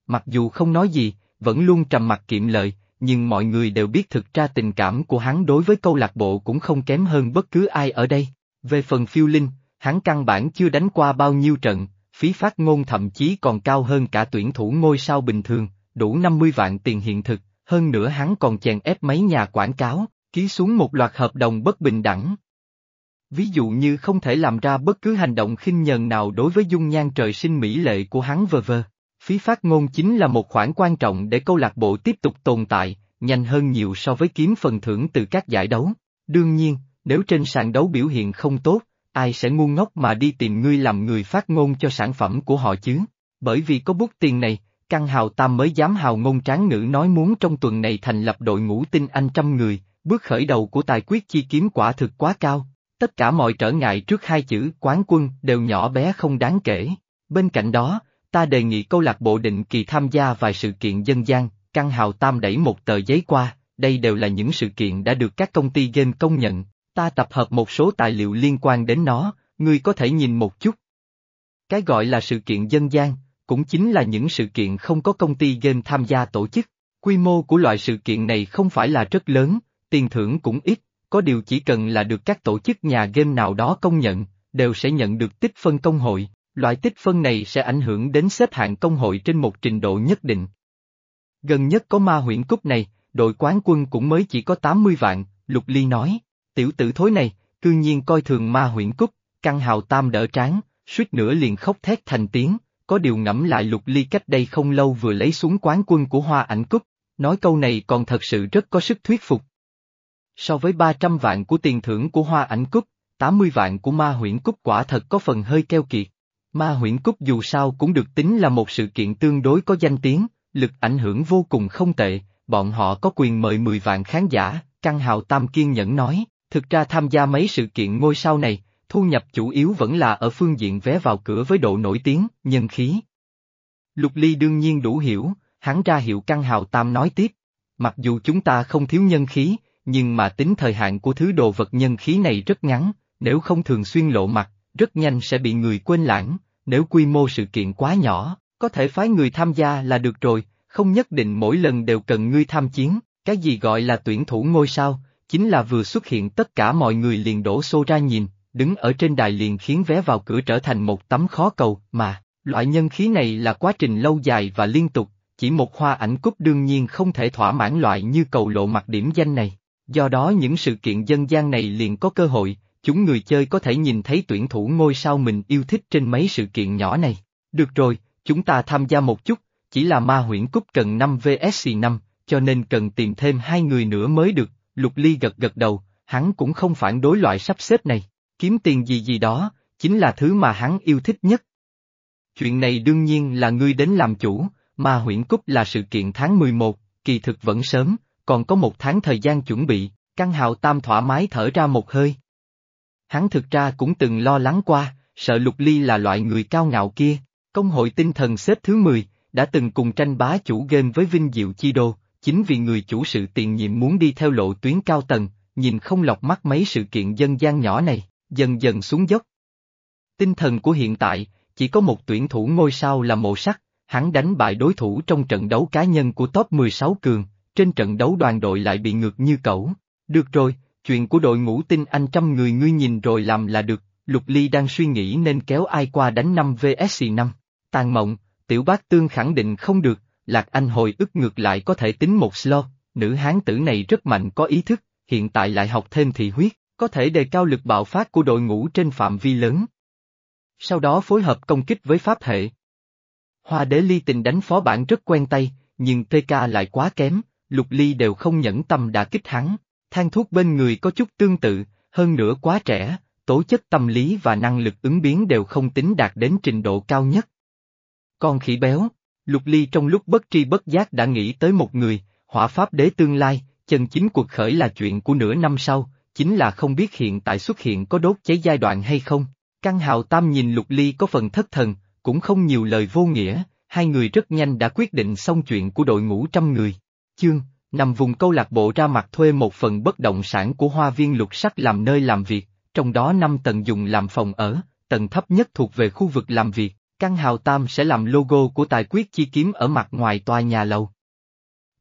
Mặc dù không nói gì, vẫn luôn trầm mặt kiệm lợi, nhưng mọi người đều biết thực ra tình cảm của hắn đối với câu lạc bộ cũng không kém hơn bất cứ ai ở đây. Về phần phiêu linh, hắn căn bản chưa đánh qua bao nhiêu trận, phí phát ngôn thậm chí còn cao hơn cả tuyển thủ ngôi sao bình thường, đủ 50 vạn tiền hiện thực, hơn nữa hắn còn chèn ép mấy nhà quảng cáo, ký xuống một loạt hợp đồng bất bình đẳng. Ví dụ như không thể làm ra bất cứ hành động khinh nhờn nào đối với dung nhan trời sinh mỹ lệ của hắn vờ vờ. Phí phát ngôn chính là một khoản quan trọng để câu lạc bộ tiếp tục tồn tại, nhanh hơn nhiều so với kiếm phần thưởng từ các giải đấu. Đương nhiên, nếu trên sàn đấu biểu hiện không tốt, ai sẽ ngu ngốc mà đi tìm ngươi làm người phát ngôn cho sản phẩm của họ chứ? Bởi vì có bút tiền này, Căn hào tam mới dám hào ngôn tráng ngữ nói muốn trong tuần này thành lập đội ngũ tinh anh trăm người, bước khởi đầu của tài quyết chi kiếm quả thực quá cao. Tất cả mọi trở ngại trước hai chữ quán quân đều nhỏ bé không đáng kể. Bên cạnh đó, ta đề nghị câu lạc bộ định kỳ tham gia vài sự kiện dân gian, căn hào tam đẩy một tờ giấy qua, đây đều là những sự kiện đã được các công ty game công nhận, ta tập hợp một số tài liệu liên quan đến nó, ngươi có thể nhìn một chút. Cái gọi là sự kiện dân gian, cũng chính là những sự kiện không có công ty game tham gia tổ chức. Quy mô của loại sự kiện này không phải là rất lớn, tiền thưởng cũng ít, có điều chỉ cần là được các tổ chức nhà game nào đó công nhận, đều sẽ nhận được tích phân công hội, loại tích phân này sẽ ảnh hưởng đến xếp hạng công hội trên một trình độ nhất định. Gần nhất có ma huyện cúp này, đội quán quân cũng mới chỉ có 80 vạn, Lục Ly nói, tiểu tử thối này, cư nhiên coi thường ma huyện cúp, căn hào tam đỡ tráng, suýt nữa liền khóc thét thành tiếng, có điều ngẫm lại lục ly cách đây không lâu vừa lấy xuống quán quân của Hoa Ảnh Cúc, nói câu này còn thật sự rất có sức thuyết phục. So với 300 vạn của tiền thưởng của Hoa Ảnh Cúc, 80 vạn của Ma Huyễn Cúc quả thật có phần hơi keo kiệt, Ma huyễn cúp dù sao cũng được tính là một sự kiện tương đối có danh tiếng, lực ảnh hưởng vô cùng không tệ, bọn họ có quyền mời 10 vạn khán giả, căn Hào Tam kiên nhẫn nói, thực ra tham gia mấy sự kiện ngôi sao này, thu nhập chủ yếu vẫn là ở phương diện vé vào cửa với độ nổi tiếng, nhân khí. Lục Ly đương nhiên đủ hiểu, hắn ra hiệu căn Hào Tam nói tiếp, mặc dù chúng ta không thiếu nhân khí, nhưng mà tính thời hạn của thứ đồ vật nhân khí này rất ngắn, nếu không thường xuyên lộ mặt, rất nhanh sẽ bị người quên lãng, nếu quy mô sự kiện quá nhỏ, có thể phái người tham gia là được rồi, không nhất định mỗi lần đều cần ngươi tham chiến, cái gì gọi là tuyển thủ ngôi sao, chính là vừa xuất hiện tất cả mọi người liền đổ xô ra nhìn, đứng ở trên đài liền khiến vé vào cửa trở thành một tấm khó cầu, mà, loại nhân khí này là quá trình lâu dài và liên tục, chỉ một hoa ảnh cúp đương nhiên không thể thỏa mãn loại như cầu lộ mặt điểm danh này. Do đó những sự kiện dân gian này liền có cơ hội, chúng người chơi có thể nhìn thấy tuyển thủ ngôi sao mình yêu thích trên mấy sự kiện nhỏ này. Được rồi, chúng ta tham gia một chút, chỉ là ma huyễn cúp cần 5 vs 5, cho nên cần tìm thêm hai người nữa mới được, Lục Ly gật gật đầu, hắn cũng không phản đối loại sắp xếp này, kiếm tiền gì gì đó, chính là thứ mà hắn yêu thích nhất. Chuyện này đương nhiên là ngươi đến làm chủ, mà huyện cúc là sự kiện tháng 11, kỳ thực vẫn sớm, còn có một tháng thời gian chuẩn bị, căn hào tam thoải mái thở ra một hơi. Hắn thực ra cũng từng lo lắng qua, sợ lục ly là loại người cao ngạo kia, công hội tinh thần xếp thứ 10, đã từng cùng tranh bá chủ game với Vinh Diệu Chi Đô, chính vì người chủ sự tiền nhiệm muốn đi theo lộ tuyến cao tầng, nhìn không lọc mắt mấy sự kiện dân gian nhỏ này, dần dần xuống dốc. Tinh thần của hiện tại, chỉ có một tuyển thủ ngôi sao là mộ sắc, hắn đánh bại đối thủ trong trận đấu cá nhân của top 16 cường, trên trận đấu đoàn đội lại bị ngược như cẩu. Được rồi, chuyện của đội ngũ tinh anh trăm người ngươi nhìn rồi làm là được, Lục Ly đang suy nghĩ nên kéo ai qua đánh 5 vs 5. Tàn mộng, tiểu bác tương khẳng định không được, Lạc Anh hồi ức ngược lại có thể tính một slot, nữ hán tử này rất mạnh có ý thức, hiện tại lại học thêm thị huyết, có thể đề cao lực bạo phát của đội ngũ trên phạm vi lớn. Sau đó phối hợp công kích với pháp hệ. Hoa đế ly tình đánh phó bản rất quen tay, nhưng TK lại quá kém, Lục Ly đều không nhẫn tâm đã kích hắn, thang thuốc bên người có chút tương tự, hơn nữa quá trẻ, tố chất tâm lý và năng lực ứng biến đều không tính đạt đến trình độ cao nhất. Con khỉ béo, Lục Ly trong lúc bất tri bất giác đã nghĩ tới một người, hỏa pháp đế tương lai, chân chính cuộc khởi là chuyện của nửa năm sau, chính là không biết hiện tại xuất hiện có đốt cháy giai đoạn hay không. Căn hào tam nhìn Lục Ly có phần thất thần, cũng không nhiều lời vô nghĩa, hai người rất nhanh đã quyết định xong chuyện của đội ngũ trăm người. Chương, nằm vùng câu lạc bộ ra mặt thuê một phần bất động sản của hoa viên lục sắc làm nơi làm việc, trong đó năm tầng dùng làm phòng ở, tầng thấp nhất thuộc về khu vực làm việc, căn hào tam sẽ làm logo của tài quyết chi kiếm ở mặt ngoài tòa nhà lầu.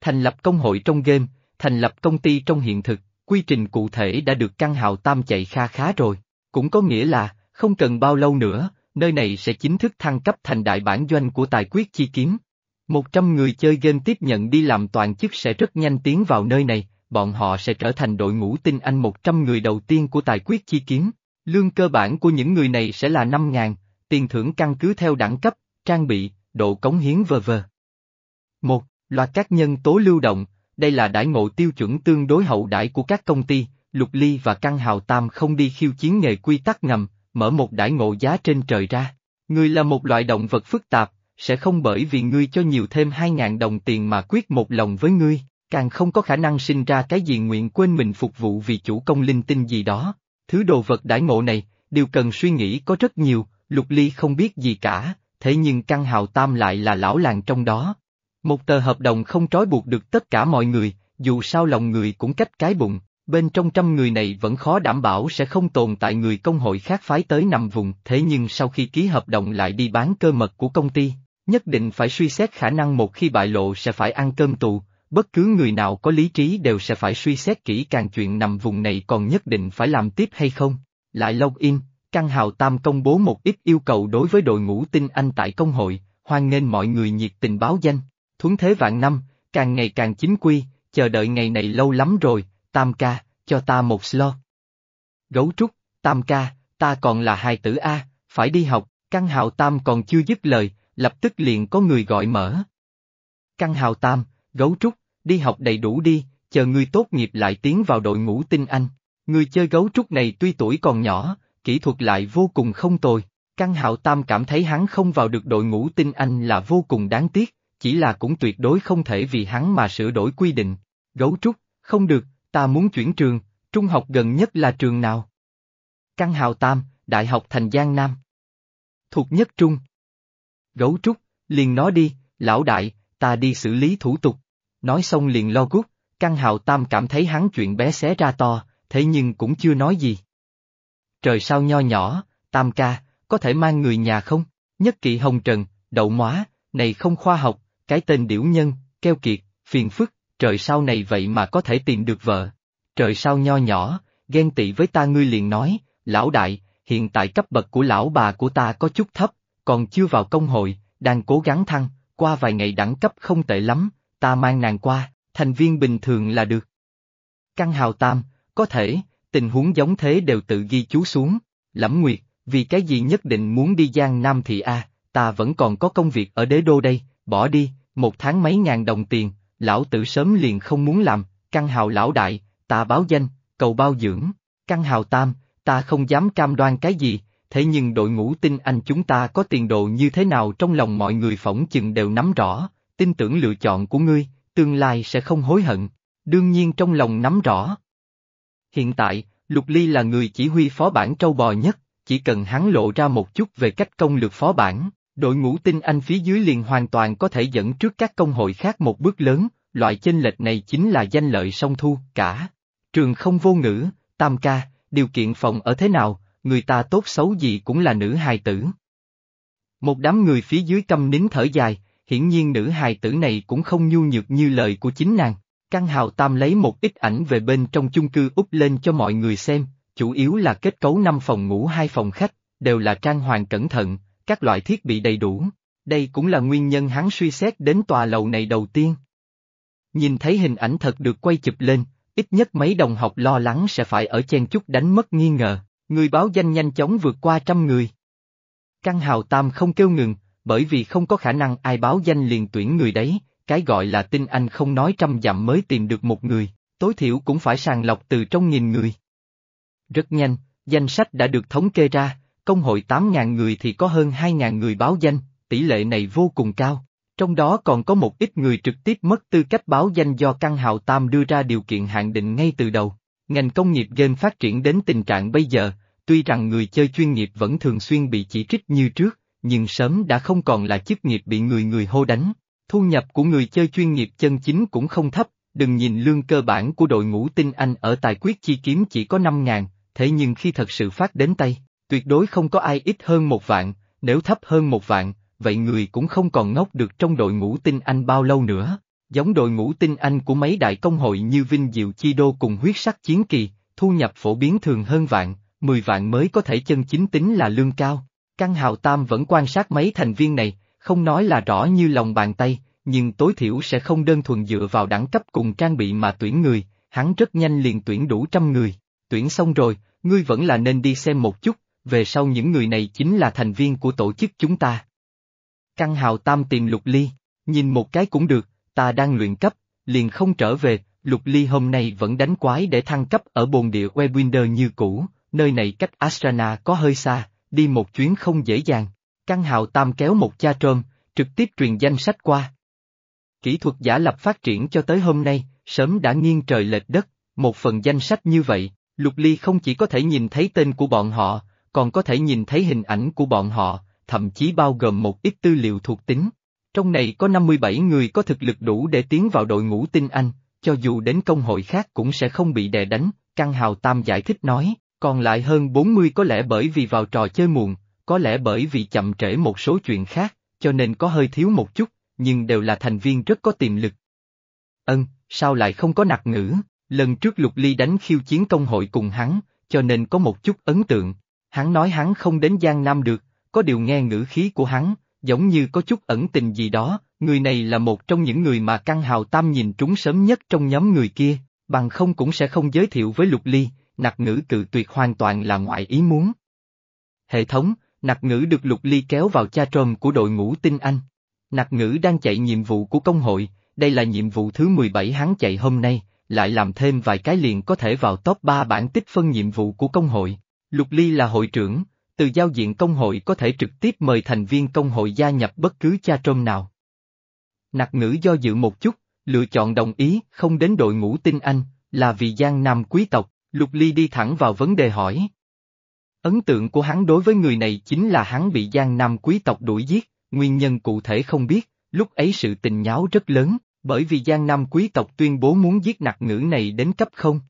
Thành lập công hội trong game, thành lập công ty trong hiện thực, quy trình cụ thể đã được căn hào tam chạy kha khá rồi, cũng có nghĩa là, không cần bao lâu nữa, nơi này sẽ chính thức thăng cấp thành đại bản doanh của tài quyết chi kiếm. Một trăm người chơi game tiếp nhận đi làm toàn chức sẽ rất nhanh tiến vào nơi này, bọn họ sẽ trở thành đội ngũ tinh anh một trăm người đầu tiên của tài quyết chi kiếm. Lương cơ bản của những người này sẽ là năm ngàn, tiền thưởng căn cứ theo đẳng cấp, trang bị, độ cống hiến v.v. Một, Loạt các nhân tố lưu động, đây là đãi ngộ tiêu chuẩn tương đối hậu đãi của các công ty, Lục Ly và Căn Hào Tam không đi khiêu chiến nghề quy tắc ngầm, mở một đãi ngộ giá trên trời ra. Ngươi là một loại động vật phức tạp, sẽ không bởi vì ngươi cho nhiều thêm 2.000 đồng tiền mà quyết một lòng với ngươi, càng không có khả năng sinh ra cái gì nguyện quên mình phục vụ vì chủ công linh tinh gì đó. Thứ đồ vật đãi ngộ này, điều cần suy nghĩ có rất nhiều, Lục Ly không biết gì cả, thế nhưng căn hào tam lại là lão làng trong đó. Một tờ hợp đồng không trói buộc được tất cả mọi người, dù sao lòng người cũng cách cái bụng, bên trong trăm người này vẫn khó đảm bảo sẽ không tồn tại người công hội khác phái tới nằm vùng, thế nhưng sau khi ký hợp đồng lại đi bán cơ mật của công ty, nhất định phải suy xét khả năng một khi bại lộ sẽ phải ăn cơm tù, bất cứ người nào có lý trí đều sẽ phải suy xét kỹ càng chuyện nằm vùng này còn nhất định phải làm tiếp hay không. Lại login, Căn Hào Tam công bố một ít yêu cầu đối với đội ngũ tinh anh tại công hội, hoan nghênh mọi người nhiệt tình báo danh. Thuấn thế vạn năm, càng ngày càng chính quy, chờ đợi ngày này lâu lắm rồi, Tam ca, cho ta một slot. Gấu trúc, Tam ca, ta còn là hài tử A, phải đi học, Căn Hào Tam còn chưa dứt lời, lập tức liền có người gọi mở. Căn Hào Tam, Gấu trúc, đi học đầy đủ đi, chờ ngươi tốt nghiệp lại tiến vào đội ngũ tinh anh. Người chơi gấu trúc này tuy tuổi còn nhỏ, kỹ thuật lại vô cùng không tồi. Căn hạo tam cảm thấy hắn không vào được đội ngũ tinh anh là vô cùng đáng tiếc, chỉ là cũng tuyệt đối không thể vì hắn mà sửa đổi quy định. Gấu trúc, không được, ta muốn chuyển trường, trung học gần nhất là trường nào? Căn hào tam, Đại học Thành Giang Nam. Thuộc nhất trung. Gấu trúc, liền nói đi, lão đại, ta đi xử lý thủ tục. Nói xong liền lo gút, căn hào tam cảm thấy hắn chuyện bé xé ra to, thế nhưng cũng chưa nói gì. Trời sao nho nhỏ, tam ca, có thể mang người nhà không? Nhất kỵ hồng trần, đậu móa, này không khoa học, cái tên điểu nhân, keo kiệt, phiền phức, trời sau này vậy mà có thể tìm được vợ. Trời sao nho nhỏ, ghen tị với ta ngươi liền nói, lão đại, hiện tại cấp bậc của lão bà của ta có chút thấp, còn chưa vào công hội, đang cố gắng thăng, qua vài ngày đẳng cấp không tệ lắm, ta mang nàng qua, thành viên bình thường là được. Căn hào tam, có thể, tình huống giống thế đều tự ghi chú xuống, lẫm nguyệt, vì cái gì nhất định muốn đi Giang Nam thì a, ta vẫn còn có công việc ở đế đô đây, bỏ đi, một tháng mấy ngàn đồng tiền, lão tử sớm liền không muốn làm, căn hào lão đại, ta báo danh, cầu bao dưỡng, căn hào tam, ta không dám cam đoan cái gì, thế nhưng đội ngũ tinh anh chúng ta có tiền đồ như thế nào trong lòng mọi người phỏng chừng đều nắm rõ, tin tưởng lựa chọn của ngươi, tương lai sẽ không hối hận, đương nhiên trong lòng nắm rõ. Hiện tại, Lục Ly là người chỉ huy phó bản trâu bò nhất, chỉ cần hắn lộ ra một chút về cách công lược phó bản, đội ngũ tinh anh phía dưới liền hoàn toàn có thể dẫn trước các công hội khác một bước lớn, loại chênh lệch này chính là danh lợi song thu, cả. Trường không vô ngữ, tam ca, điều kiện phòng ở thế nào, người ta tốt xấu gì cũng là nữ hài tử. Một đám người phía dưới câm nín thở dài, hiển nhiên nữ hài tử này cũng không nhu nhược như lời của chính nàng. Căn hào tam lấy một ít ảnh về bên trong chung cư úp lên cho mọi người xem, chủ yếu là kết cấu 5 phòng ngủ hai phòng khách, đều là trang hoàng cẩn thận, các loại thiết bị đầy đủ. Đây cũng là nguyên nhân hắn suy xét đến tòa lầu này đầu tiên. Nhìn thấy hình ảnh thật được quay chụp lên, ít nhất mấy đồng học lo lắng sẽ phải ở chen chút đánh mất nghi ngờ, người báo danh nhanh chóng vượt qua trăm người. Căn hào tam không kêu ngừng, bởi vì không có khả năng ai báo danh liền tuyển người đấy, cái gọi là tin anh không nói trăm dặm mới tìm được một người, tối thiểu cũng phải sàng lọc từ trong nghìn người. Rất nhanh, danh sách đã được thống kê ra, công hội 8.000 người thì có hơn 2.000 người báo danh, tỷ lệ này vô cùng cao. Trong đó còn có một ít người trực tiếp mất tư cách báo danh do căn hào tam đưa ra điều kiện hạn định ngay từ đầu. Ngành công nghiệp game phát triển đến tình trạng bây giờ, tuy rằng người chơi chuyên nghiệp vẫn thường xuyên bị chỉ trích như trước, nhưng sớm đã không còn là chức nghiệp bị người người hô đánh. Thu nhập của người chơi chuyên nghiệp chân chính cũng không thấp, đừng nhìn lương cơ bản của đội ngũ tinh anh ở tài quyết chi kiếm chỉ có 5 ngàn, thế nhưng khi thật sự phát đến tay, tuyệt đối không có ai ít hơn một vạn, nếu thấp hơn một vạn, vậy người cũng không còn ngốc được trong đội ngũ tinh anh bao lâu nữa. Giống đội ngũ tinh anh của mấy đại công hội như Vinh Diệu Chi Đô cùng huyết sắc chiến kỳ, thu nhập phổ biến thường hơn vạn, 10 vạn mới có thể chân chính tính là lương cao. Căn hào tam vẫn quan sát mấy thành viên này, không nói là rõ như lòng bàn tay, nhưng tối thiểu sẽ không đơn thuần dựa vào đẳng cấp cùng trang bị mà tuyển người, hắn rất nhanh liền tuyển đủ trăm người. Tuyển xong rồi, ngươi vẫn là nên đi xem một chút, về sau những người này chính là thành viên của tổ chức chúng ta. Căn hào tam tìm lục ly, nhìn một cái cũng được, ta đang luyện cấp, liền không trở về, lục ly hôm nay vẫn đánh quái để thăng cấp ở bồn địa Webinder như cũ, nơi này cách Astrana có hơi xa, đi một chuyến không dễ dàng. Căn hào tam kéo một cha trôm, trực tiếp truyền danh sách qua. Kỹ thuật giả lập phát triển cho tới hôm nay, sớm đã nghiêng trời lệch đất, một phần danh sách như vậy, Lục Ly không chỉ có thể nhìn thấy tên của bọn họ, còn có thể nhìn thấy hình ảnh của bọn họ, thậm chí bao gồm một ít tư liệu thuộc tính. Trong này có 57 người có thực lực đủ để tiến vào đội ngũ tinh anh, cho dù đến công hội khác cũng sẽ không bị đè đánh, Căng Hào Tam giải thích nói, còn lại hơn 40 có lẽ bởi vì vào trò chơi muộn, có lẽ bởi vì chậm trễ một số chuyện khác, cho nên có hơi thiếu một chút, nhưng đều là thành viên rất có tiềm lực. Ân, sao lại không có nặc ngữ, lần trước Lục Ly đánh khiêu chiến công hội cùng hắn, cho nên có một chút ấn tượng. Hắn nói hắn không đến Giang Nam được, có điều nghe ngữ khí của hắn, giống như có chút ẩn tình gì đó, người này là một trong những người mà căn Hào Tam nhìn trúng sớm nhất trong nhóm người kia, bằng không cũng sẽ không giới thiệu với Lục Ly, nặc ngữ cự tuyệt hoàn toàn là ngoại ý muốn. Hệ thống, nặc ngữ được Lục Ly kéo vào cha trôm của đội ngũ tinh anh. Nặc ngữ đang chạy nhiệm vụ của công hội, đây là nhiệm vụ thứ 17 hắn chạy hôm nay, lại làm thêm vài cái liền có thể vào top 3 bản tích phân nhiệm vụ của công hội. Lục Ly là hội trưởng, từ giao diện công hội có thể trực tiếp mời thành viên công hội gia nhập bất cứ cha trôm nào. Nặc ngữ do dự một chút, lựa chọn đồng ý, không đến đội ngũ tinh anh, là vì Giang Nam quý tộc, Lục Ly đi thẳng vào vấn đề hỏi. Ấn tượng của hắn đối với người này chính là hắn bị Giang Nam quý tộc đuổi giết, nguyên nhân cụ thể không biết, lúc ấy sự tình nháo rất lớn, bởi vì Giang Nam quý tộc tuyên bố muốn giết nặc ngữ này đến cấp không.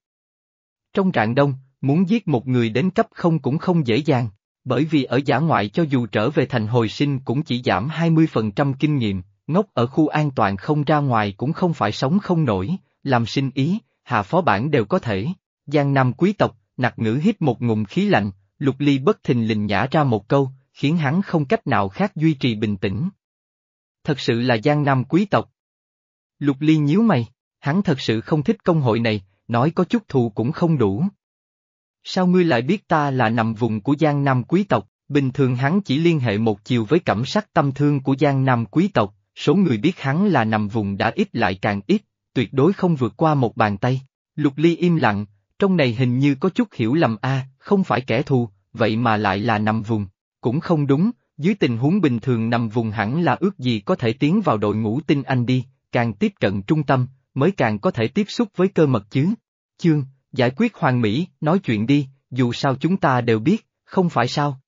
Trong trạng đông, muốn giết một người đến cấp không cũng không dễ dàng, bởi vì ở giả ngoại cho dù trở về thành hồi sinh cũng chỉ giảm 20% kinh nghiệm, ngốc ở khu an toàn không ra ngoài cũng không phải sống không nổi, làm sinh ý, hạ phó bản đều có thể. Giang Nam quý tộc, nặc ngữ hít một ngụm khí lạnh, lục ly bất thình lình nhả ra một câu, khiến hắn không cách nào khác duy trì bình tĩnh. Thật sự là Giang Nam quý tộc. Lục ly nhíu mày, hắn thật sự không thích công hội này, nói có chút thù cũng không đủ. Sao ngươi lại biết ta là nằm vùng của Giang Nam quý tộc, bình thường hắn chỉ liên hệ một chiều với cảm sắc tâm thương của Giang Nam quý tộc, số người biết hắn là nằm vùng đã ít lại càng ít, tuyệt đối không vượt qua một bàn tay. Lục Ly im lặng, trong này hình như có chút hiểu lầm a, không phải kẻ thù, vậy mà lại là nằm vùng. Cũng không đúng, dưới tình huống bình thường nằm vùng hẳn là ước gì có thể tiến vào đội ngũ tinh anh đi, càng tiếp cận trung tâm, mới càng có thể tiếp xúc với cơ mật chứ. Chương, giải quyết hoàng mỹ, nói chuyện đi, dù sao chúng ta đều biết, không phải sao.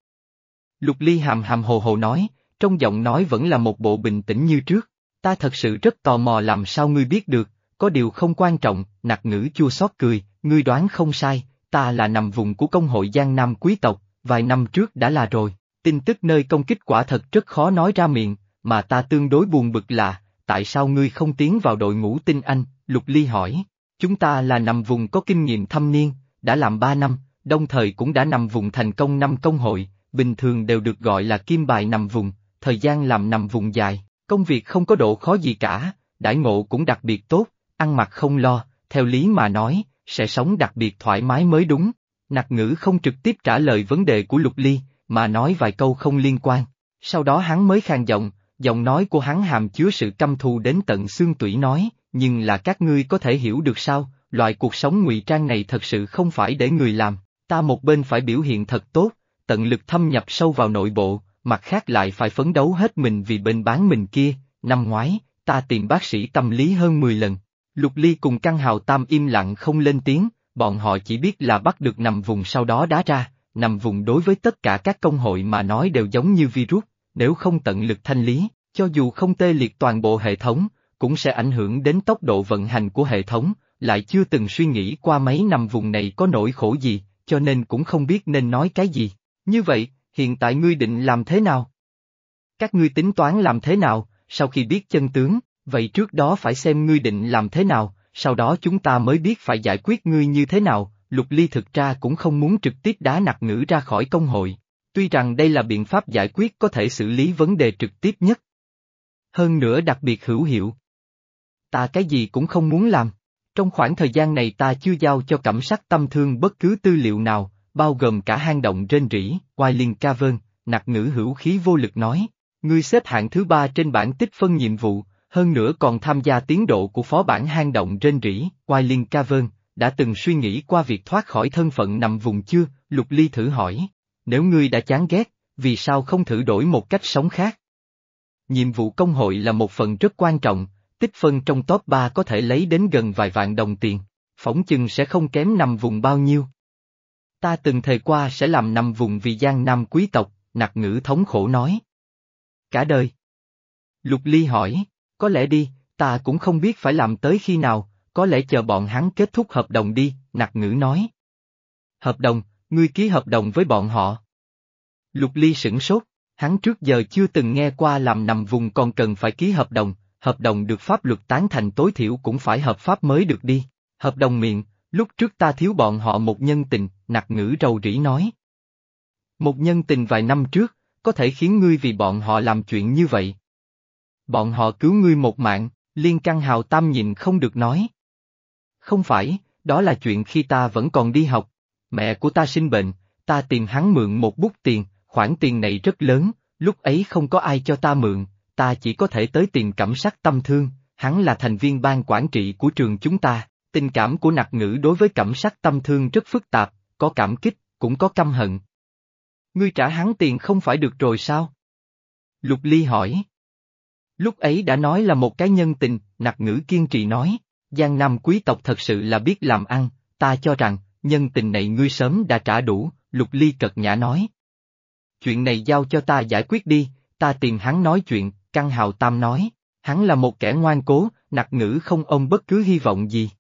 Lục Ly hàm hàm hồ hồ nói, trong giọng nói vẫn là một bộ bình tĩnh như trước. Ta thật sự rất tò mò làm sao ngươi biết được, có điều không quan trọng, nặc ngữ chua xót cười, ngươi đoán không sai, ta là nằm vùng của công hội Giang Nam quý tộc, vài năm trước đã là rồi, tin tức nơi công kích quả thật rất khó nói ra miệng, mà ta tương đối buồn bực là, tại sao ngươi không tiến vào đội ngũ tinh anh, Lục Ly hỏi, chúng ta là nằm vùng có kinh nghiệm thâm niên, đã làm ba năm, đồng thời cũng đã nằm vùng thành công năm công hội, bình thường đều được gọi là kim bài nằm vùng, thời gian làm nằm vùng dài, công việc không có độ khó gì cả, đãi ngộ cũng đặc biệt tốt, ăn mặc không lo, theo lý mà nói, sẽ sống đặc biệt thoải mái mới đúng. Nặc ngữ không trực tiếp trả lời vấn đề của Lục Ly, mà nói vài câu không liên quan. Sau đó hắn mới khang giọng, giọng nói của hắn hàm chứa sự căm thù đến tận xương tủy nói, nhưng là các ngươi có thể hiểu được sao, loại cuộc sống ngụy trang này thật sự không phải để người làm, ta một bên phải biểu hiện thật tốt, tận lực thâm nhập sâu vào nội bộ, mặt khác lại phải phấn đấu hết mình vì bên bán mình kia, năm ngoái, ta tìm bác sĩ tâm lý hơn 10 lần. Lục Ly cùng Căn Hào Tam im lặng không lên tiếng, bọn họ chỉ biết là bắt được nằm vùng sau đó đá ra, nằm vùng đối với tất cả các công hội mà nói đều giống như virus, nếu không tận lực thanh lý, cho dù không tê liệt toàn bộ hệ thống, cũng sẽ ảnh hưởng đến tốc độ vận hành của hệ thống, lại chưa từng suy nghĩ qua mấy năm vùng này có nỗi khổ gì, cho nên cũng không biết nên nói cái gì. Như vậy, hiện tại ngươi định làm thế nào? Các ngươi tính toán làm thế nào, sau khi biết chân tướng, vậy trước đó phải xem ngươi định làm thế nào, sau đó chúng ta mới biết phải giải quyết ngươi như thế nào, Lục Ly thực ra cũng không muốn trực tiếp đá nặc ngữ ra khỏi công hội, tuy rằng đây là biện pháp giải quyết có thể xử lý vấn đề trực tiếp nhất. Hơn nữa đặc biệt hữu hiệu. Ta cái gì cũng không muốn làm. Trong khoảng thời gian này ta chưa giao cho cẩm sát tâm thương bất cứ tư liệu nào, bao gồm cả hang động trên rỉ, Wailing Cavern, nặc ngữ hữu khí vô lực nói. Ngươi xếp hạng thứ ba trên bảng tích phân nhiệm vụ, hơn nữa còn tham gia tiến độ của phó bản hang động trên rỉ, Wailing Cavern, đã từng suy nghĩ qua việc thoát khỏi thân phận nằm vùng chưa, Lục Ly thử hỏi. Nếu ngươi đã chán ghét, vì sao không thử đổi một cách sống khác? Nhiệm vụ công hội là một phần rất quan trọng, tích phân trong top 3 có thể lấy đến gần vài vạn đồng tiền, phỏng chừng sẽ không kém nằm vùng bao nhiêu. Ta từng thời qua sẽ làm nằm vùng vì giang nam quý tộc, nặc ngữ thống khổ nói. Cả đời. Lục Ly hỏi, có lẽ đi, ta cũng không biết phải làm tới khi nào, có lẽ chờ bọn hắn kết thúc hợp đồng đi, nặc ngữ nói. Hợp đồng, ngươi ký hợp đồng với bọn họ. Lục Ly sửng sốt, hắn trước giờ chưa từng nghe qua làm nằm vùng còn cần phải ký hợp đồng, hợp đồng được pháp luật tán thành tối thiểu cũng phải hợp pháp mới được đi. Hợp đồng miệng, lúc trước ta thiếu bọn họ một nhân tình, nặc ngữ rầu rĩ nói. Một nhân tình vài năm trước, có thể khiến ngươi vì bọn họ làm chuyện như vậy. Bọn họ cứu ngươi một mạng, liên căn hào tam nhìn không được nói. Không phải, đó là chuyện khi ta vẫn còn đi học. Mẹ của ta sinh bệnh, ta tìm hắn mượn một bút tiền, khoản tiền này rất lớn, lúc ấy không có ai cho ta mượn, ta chỉ có thể tới tiền cảm sát tâm thương, hắn là thành viên ban quản trị của trường chúng ta, tình cảm của nặc ngữ đối với cảm sát tâm thương rất phức tạp, có cảm kích, cũng có căm hận. Ngươi trả hắn tiền không phải được rồi sao? Lục Ly hỏi. Lúc ấy đã nói là một cái nhân tình, nặc ngữ kiên trì nói, Giang Nam quý tộc thật sự là biết làm ăn, ta cho rằng, nhân tình này ngươi sớm đã trả đủ, Lục Ly cật nhã nói. Chuyện này giao cho ta giải quyết đi, ta tìm hắn nói chuyện, Căng Hào Tam nói, hắn là một kẻ ngoan cố, nặc ngữ không ôm bất cứ hy vọng gì.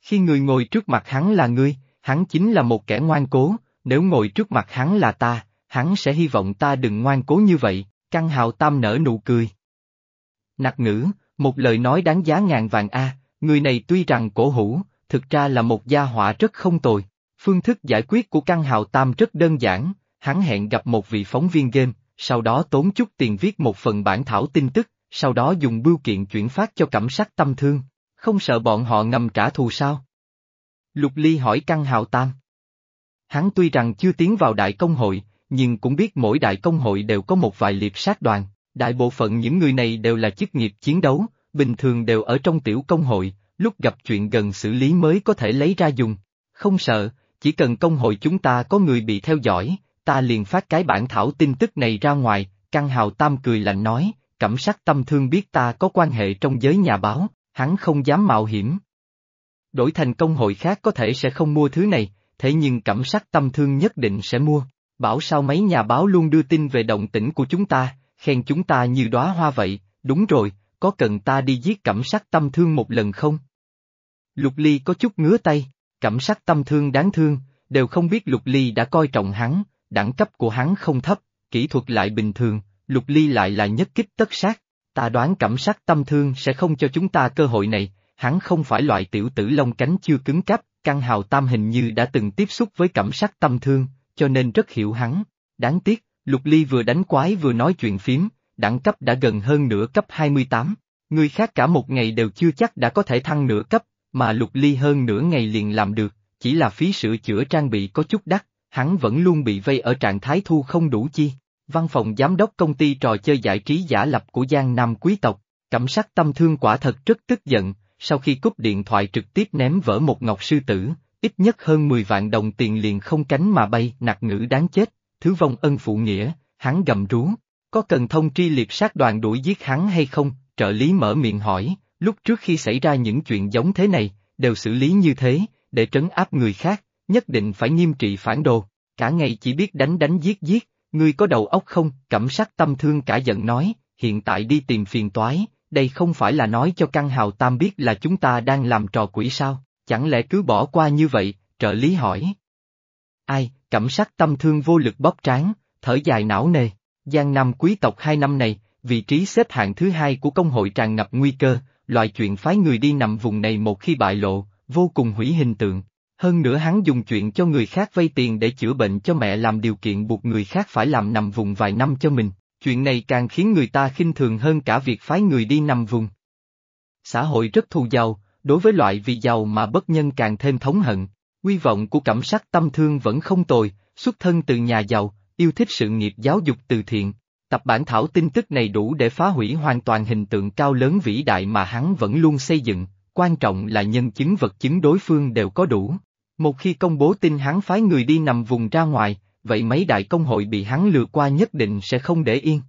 Khi người ngồi trước mặt hắn là ngươi, hắn chính là một kẻ ngoan cố, nếu ngồi trước mặt hắn là ta, hắn sẽ hy vọng ta đừng ngoan cố như vậy, Căng Hào Tam nở nụ cười. Nặc ngữ, một lời nói đáng giá ngàn vàng A, người này tuy rằng cổ hủ, thực ra là một gia họa rất không tồi. Phương thức giải quyết của Căng Hào Tam rất đơn giản, hắn hẹn gặp một vị phóng viên game, sau đó tốn chút tiền viết một phần bản thảo tin tức, sau đó dùng bưu kiện chuyển phát cho cẩm sát tâm thương, không sợ bọn họ ngầm trả thù sao? Lục Ly hỏi Căng Hào Tam. Hắn tuy rằng chưa tiến vào đại công hội, nhưng cũng biết mỗi đại công hội đều có một vài liệp sát đoàn, đại bộ phận những người này đều là chức nghiệp chiến đấu, bình thường đều ở trong tiểu công hội, lúc gặp chuyện gần xử lý mới có thể lấy ra dùng. Không sợ, chỉ cần công hội chúng ta có người bị theo dõi, ta liền phát cái bản thảo tin tức này ra ngoài, căn Hào Tam cười lạnh nói, cẩm sắc tâm thương biết ta có quan hệ trong giới nhà báo, hắn không dám mạo hiểm. Đổi thành công hội khác có thể sẽ không mua thứ này, thế nhưng cẩm sắc tâm thương nhất định sẽ mua. Bảo sao mấy nhà báo luôn đưa tin về động tĩnh của chúng ta, khen chúng ta như đóa hoa vậy, đúng rồi, có cần ta đi giết cẩm sắc tâm thương một lần không? Lục Ly có chút ngứa tay, cẩm sắc tâm thương đáng thương, đều không biết Lục Ly đã coi trọng hắn, đẳng cấp của hắn không thấp, kỹ thuật lại bình thường, Lục Ly lại là nhất kích tất sát, ta đoán cảm sát tâm thương sẽ không cho chúng ta cơ hội này, hắn không phải loại tiểu tử lông cánh chưa cứng cáp, căn hào tam hình như đã từng tiếp xúc với cảm sát tâm thương, cho nên rất hiểu hắn. Đáng tiếc, Lục Ly vừa đánh quái vừa nói chuyện phím, đẳng cấp đã gần hơn nửa cấp 28. Người khác cả một ngày đều chưa chắc đã có thể thăng nửa cấp, mà Lục Ly hơn nửa ngày liền làm được, chỉ là phí sửa chữa trang bị có chút đắt, hắn vẫn luôn bị vây ở trạng thái thu không đủ chi. Văn phòng giám đốc công ty trò chơi giải trí giả lập của Giang Nam quý tộc, cẩm sắc tâm thương quả thật rất tức giận, sau khi cúp điện thoại trực tiếp ném vỡ một ngọc sư tử, ít nhất hơn 10 vạn đồng tiền liền không cánh mà bay, nặc ngữ đáng chết, thứ vong ân phụ nghĩa, hắn gầm rú. Có cần thông tri liệp sát đoàn đuổi giết hắn hay không? Trợ lý mở miệng hỏi, lúc trước khi xảy ra những chuyện giống thế này, đều xử lý như thế, để trấn áp người khác, nhất định phải nghiêm trị phản đồ, cả ngày chỉ biết đánh đánh giết giết, ngươi có đầu óc không? Cẩm sắc tâm thương cả giận nói, hiện tại đi tìm phiền toái, đây không phải là nói cho căn hào tam biết là chúng ta đang làm trò quỷ sao, chẳng lẽ cứ bỏ qua như vậy, trợ lý hỏi. Ai, cẩm sắc tâm thương vô lực bóp trán, thở dài não nề, Giang Nam quý tộc hai năm này, vị trí xếp hạng thứ hai của công hội tràn ngập nguy cơ, loại chuyện phái người đi nằm vùng này một khi bại lộ, vô cùng hủy hình tượng. Hơn nữa hắn dùng chuyện cho người khác vay tiền để chữa bệnh cho mẹ làm điều kiện buộc người khác phải làm nằm vùng vài năm cho mình, chuyện này càng khiến người ta khinh thường hơn cả việc phái người đi nằm vùng. Xã hội rất thù giàu, đối với loại vì giàu mà bất nhân càng thêm thống hận. Quy vọng của cảm sắc tâm thương vẫn không tồi, xuất thân từ nhà giàu, yêu thích sự nghiệp giáo dục từ thiện. Tập bản thảo tin tức này đủ để phá hủy hoàn toàn hình tượng cao lớn vĩ đại mà hắn vẫn luôn xây dựng, quan trọng là nhân chứng vật chứng đối phương đều có đủ. Một khi công bố tin hắn phái người đi nằm vùng ra ngoài, vậy mấy đại công hội bị hắn lừa qua nhất định sẽ không để yên.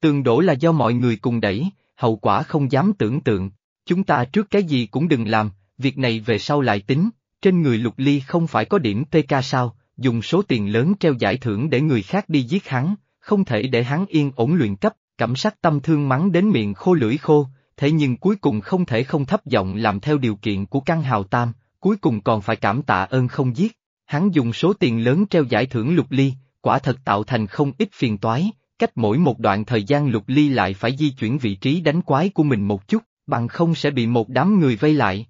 Tường đổ là do mọi người cùng đẩy, hậu quả không dám tưởng tượng, chúng ta trước cái gì cũng đừng làm, việc này về sau lại tính, trên người lục ly không phải có điểm PK sao, dùng số tiền lớn treo giải thưởng để người khác đi giết hắn, không thể để hắn yên ổn luyện cấp, cảm sắc tâm thương mắng đến miệng khô lưỡi khô, thế nhưng cuối cùng không thể không thấp giọng làm theo điều kiện của căn hào tam, cuối cùng còn phải cảm tạ ơn không giết. Hắn dùng số tiền lớn treo giải thưởng lục ly, quả thật tạo thành không ít phiền toái, cách mỗi một đoạn thời gian lục ly lại phải di chuyển vị trí đánh quái của mình một chút, bằng không sẽ bị một đám người vây lại.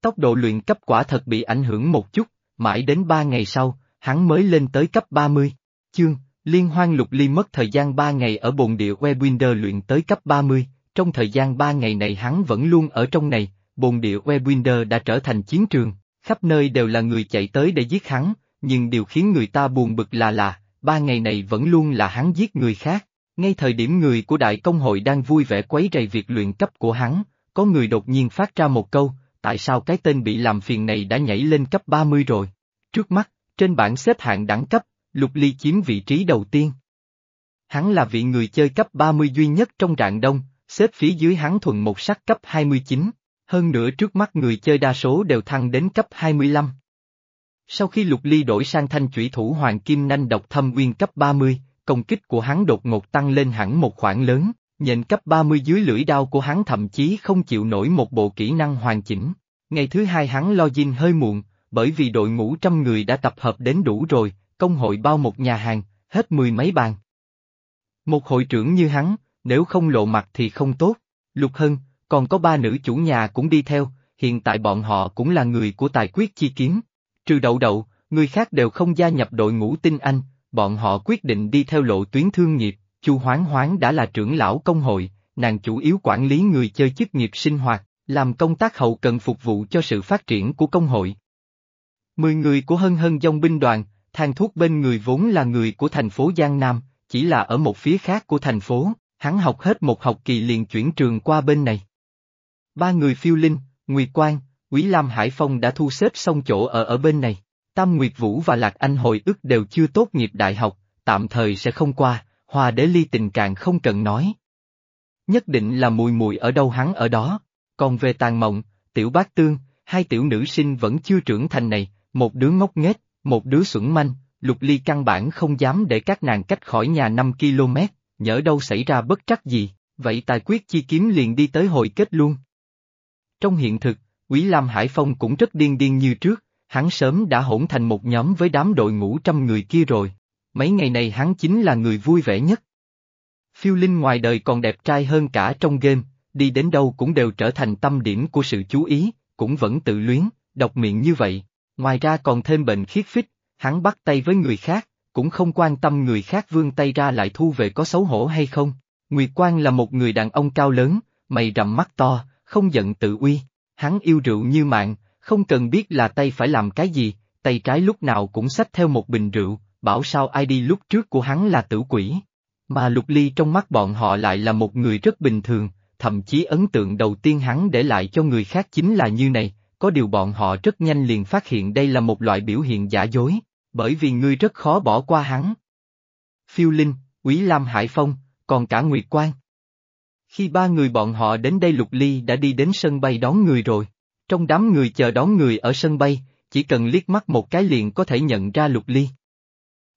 Tốc độ luyện cấp quả thật bị ảnh hưởng một chút, mãi đến ba ngày sau, hắn mới lên tới cấp 30. Chương, Liên hoan lục ly mất thời gian ba ngày ở bồn địa Webinder luyện tới cấp 30, trong thời gian ba ngày này hắn vẫn luôn ở trong này, bồn địa Webinder đã trở thành chiến trường, khắp nơi đều là người chạy tới để giết hắn, nhưng điều khiến người ta buồn bực là là, ba ngày này vẫn luôn là hắn giết người khác. Ngay thời điểm người của đại công hội đang vui vẻ quấy rầy việc luyện cấp của hắn, có người đột nhiên phát ra một câu, tại sao cái tên bị làm phiền này đã nhảy lên cấp 30 rồi? Trước mắt, trên bảng xếp hạng đẳng cấp, Lục Ly chiếm vị trí đầu tiên. Hắn là vị người chơi cấp 30 duy nhất trong rạng đông, xếp phía dưới hắn thuần một sắc cấp 29, hơn nữa trước mắt người chơi đa số đều thăng đến cấp 25. Sau khi Lục Ly đổi sang thanh chủy thủ Hoàng Kim Nanh độc thâm nguyên cấp 30, công kích của hắn đột ngột tăng lên hẳn một khoảng lớn, nhện cấp 30 dưới lưỡi đao của hắn thậm chí không chịu nổi một bộ kỹ năng hoàn chỉnh. Ngày thứ hai hắn lo dinh hơi muộn, bởi vì đội ngũ trăm người đã tập hợp đến đủ rồi, công hội bao một nhà hàng, hết mười mấy bàn. Một hội trưởng như hắn, nếu không lộ mặt thì không tốt. Lục Hân, còn có ba nữ chủ nhà cũng đi theo, hiện tại bọn họ cũng là người của tài quyết chi kiếm. Trừ đậu đậu, người khác đều không gia nhập đội ngũ tinh anh, bọn họ quyết định đi theo lộ tuyến thương nghiệp, Chu Hoáng Hoáng đã là trưởng lão công hội, nàng chủ yếu quản lý người chơi chức nghiệp sinh hoạt, làm công tác hậu cần phục vụ cho sự phát triển của công hội. Mười người của Hân Hân Dông binh đoàn, thang thuốc bên người vốn là người của thành phố Giang Nam, chỉ là ở một phía khác của thành phố, hắn học hết một học kỳ liền chuyển trường qua bên này. Ba người phiêu linh, Nguyệt Quang, Quý Lam Hải Phong đã thu xếp xong chỗ ở ở bên này. Tam Nguyệt Vũ và Lạc Anh hồi ức đều chưa tốt nghiệp đại học, tạm thời sẽ không qua, Hoa Đế Ly tình càng không cần nói. Nhất định là mùi mùi ở đâu hắn ở đó, còn về tàn mộng, tiểu bác tương, hai tiểu nữ sinh vẫn chưa trưởng thành này, một đứa ngốc nghếch, một đứa xuẩn manh, Lục Ly căn bản không dám để các nàng cách khỏi nhà 5 km, nhỡ đâu xảy ra bất trắc gì, vậy tài quyết chi kiếm liền đi tới hồi kết luôn. Trong hiện thực, Quý Lam Hải Phong cũng rất điên điên như trước, hắn sớm đã hỗn thành một nhóm với đám đội ngũ trăm người kia rồi. Mấy ngày này hắn chính là người vui vẻ nhất. Phiêu Linh ngoài đời còn đẹp trai hơn cả trong game, đi đến đâu cũng đều trở thành tâm điểm của sự chú ý, cũng vẫn tự luyến, độc miệng như vậy. Ngoài ra còn thêm bệnh khiết phích, hắn bắt tay với người khác, cũng không quan tâm người khác vươn tay ra lại thu về có xấu hổ hay không. Nguyệt Quang là một người đàn ông cao lớn, mày rậm mắt to, không giận tự uy, hắn yêu rượu như mạng, không cần biết là tay phải làm cái gì, tay trái lúc nào cũng xách theo một bình rượu, bảo sao ai đi lúc trước của hắn là tử quỷ. Mà Lục Ly trong mắt bọn họ lại là một người rất bình thường, thậm chí ấn tượng đầu tiên hắn để lại cho người khác chính là như này, có điều bọn họ rất nhanh liền phát hiện đây là một loại biểu hiện giả dối, bởi vì ngươi rất khó bỏ qua hắn. Phiêu Linh, Quý Lam Hải Phong, còn cả Nguyệt Quang. Khi ba người bọn họ đến đây Lục Ly đã đi đến sân bay đón người rồi. Trong đám người chờ đón người ở sân bay, chỉ cần liếc mắt một cái liền có thể nhận ra Lục Ly.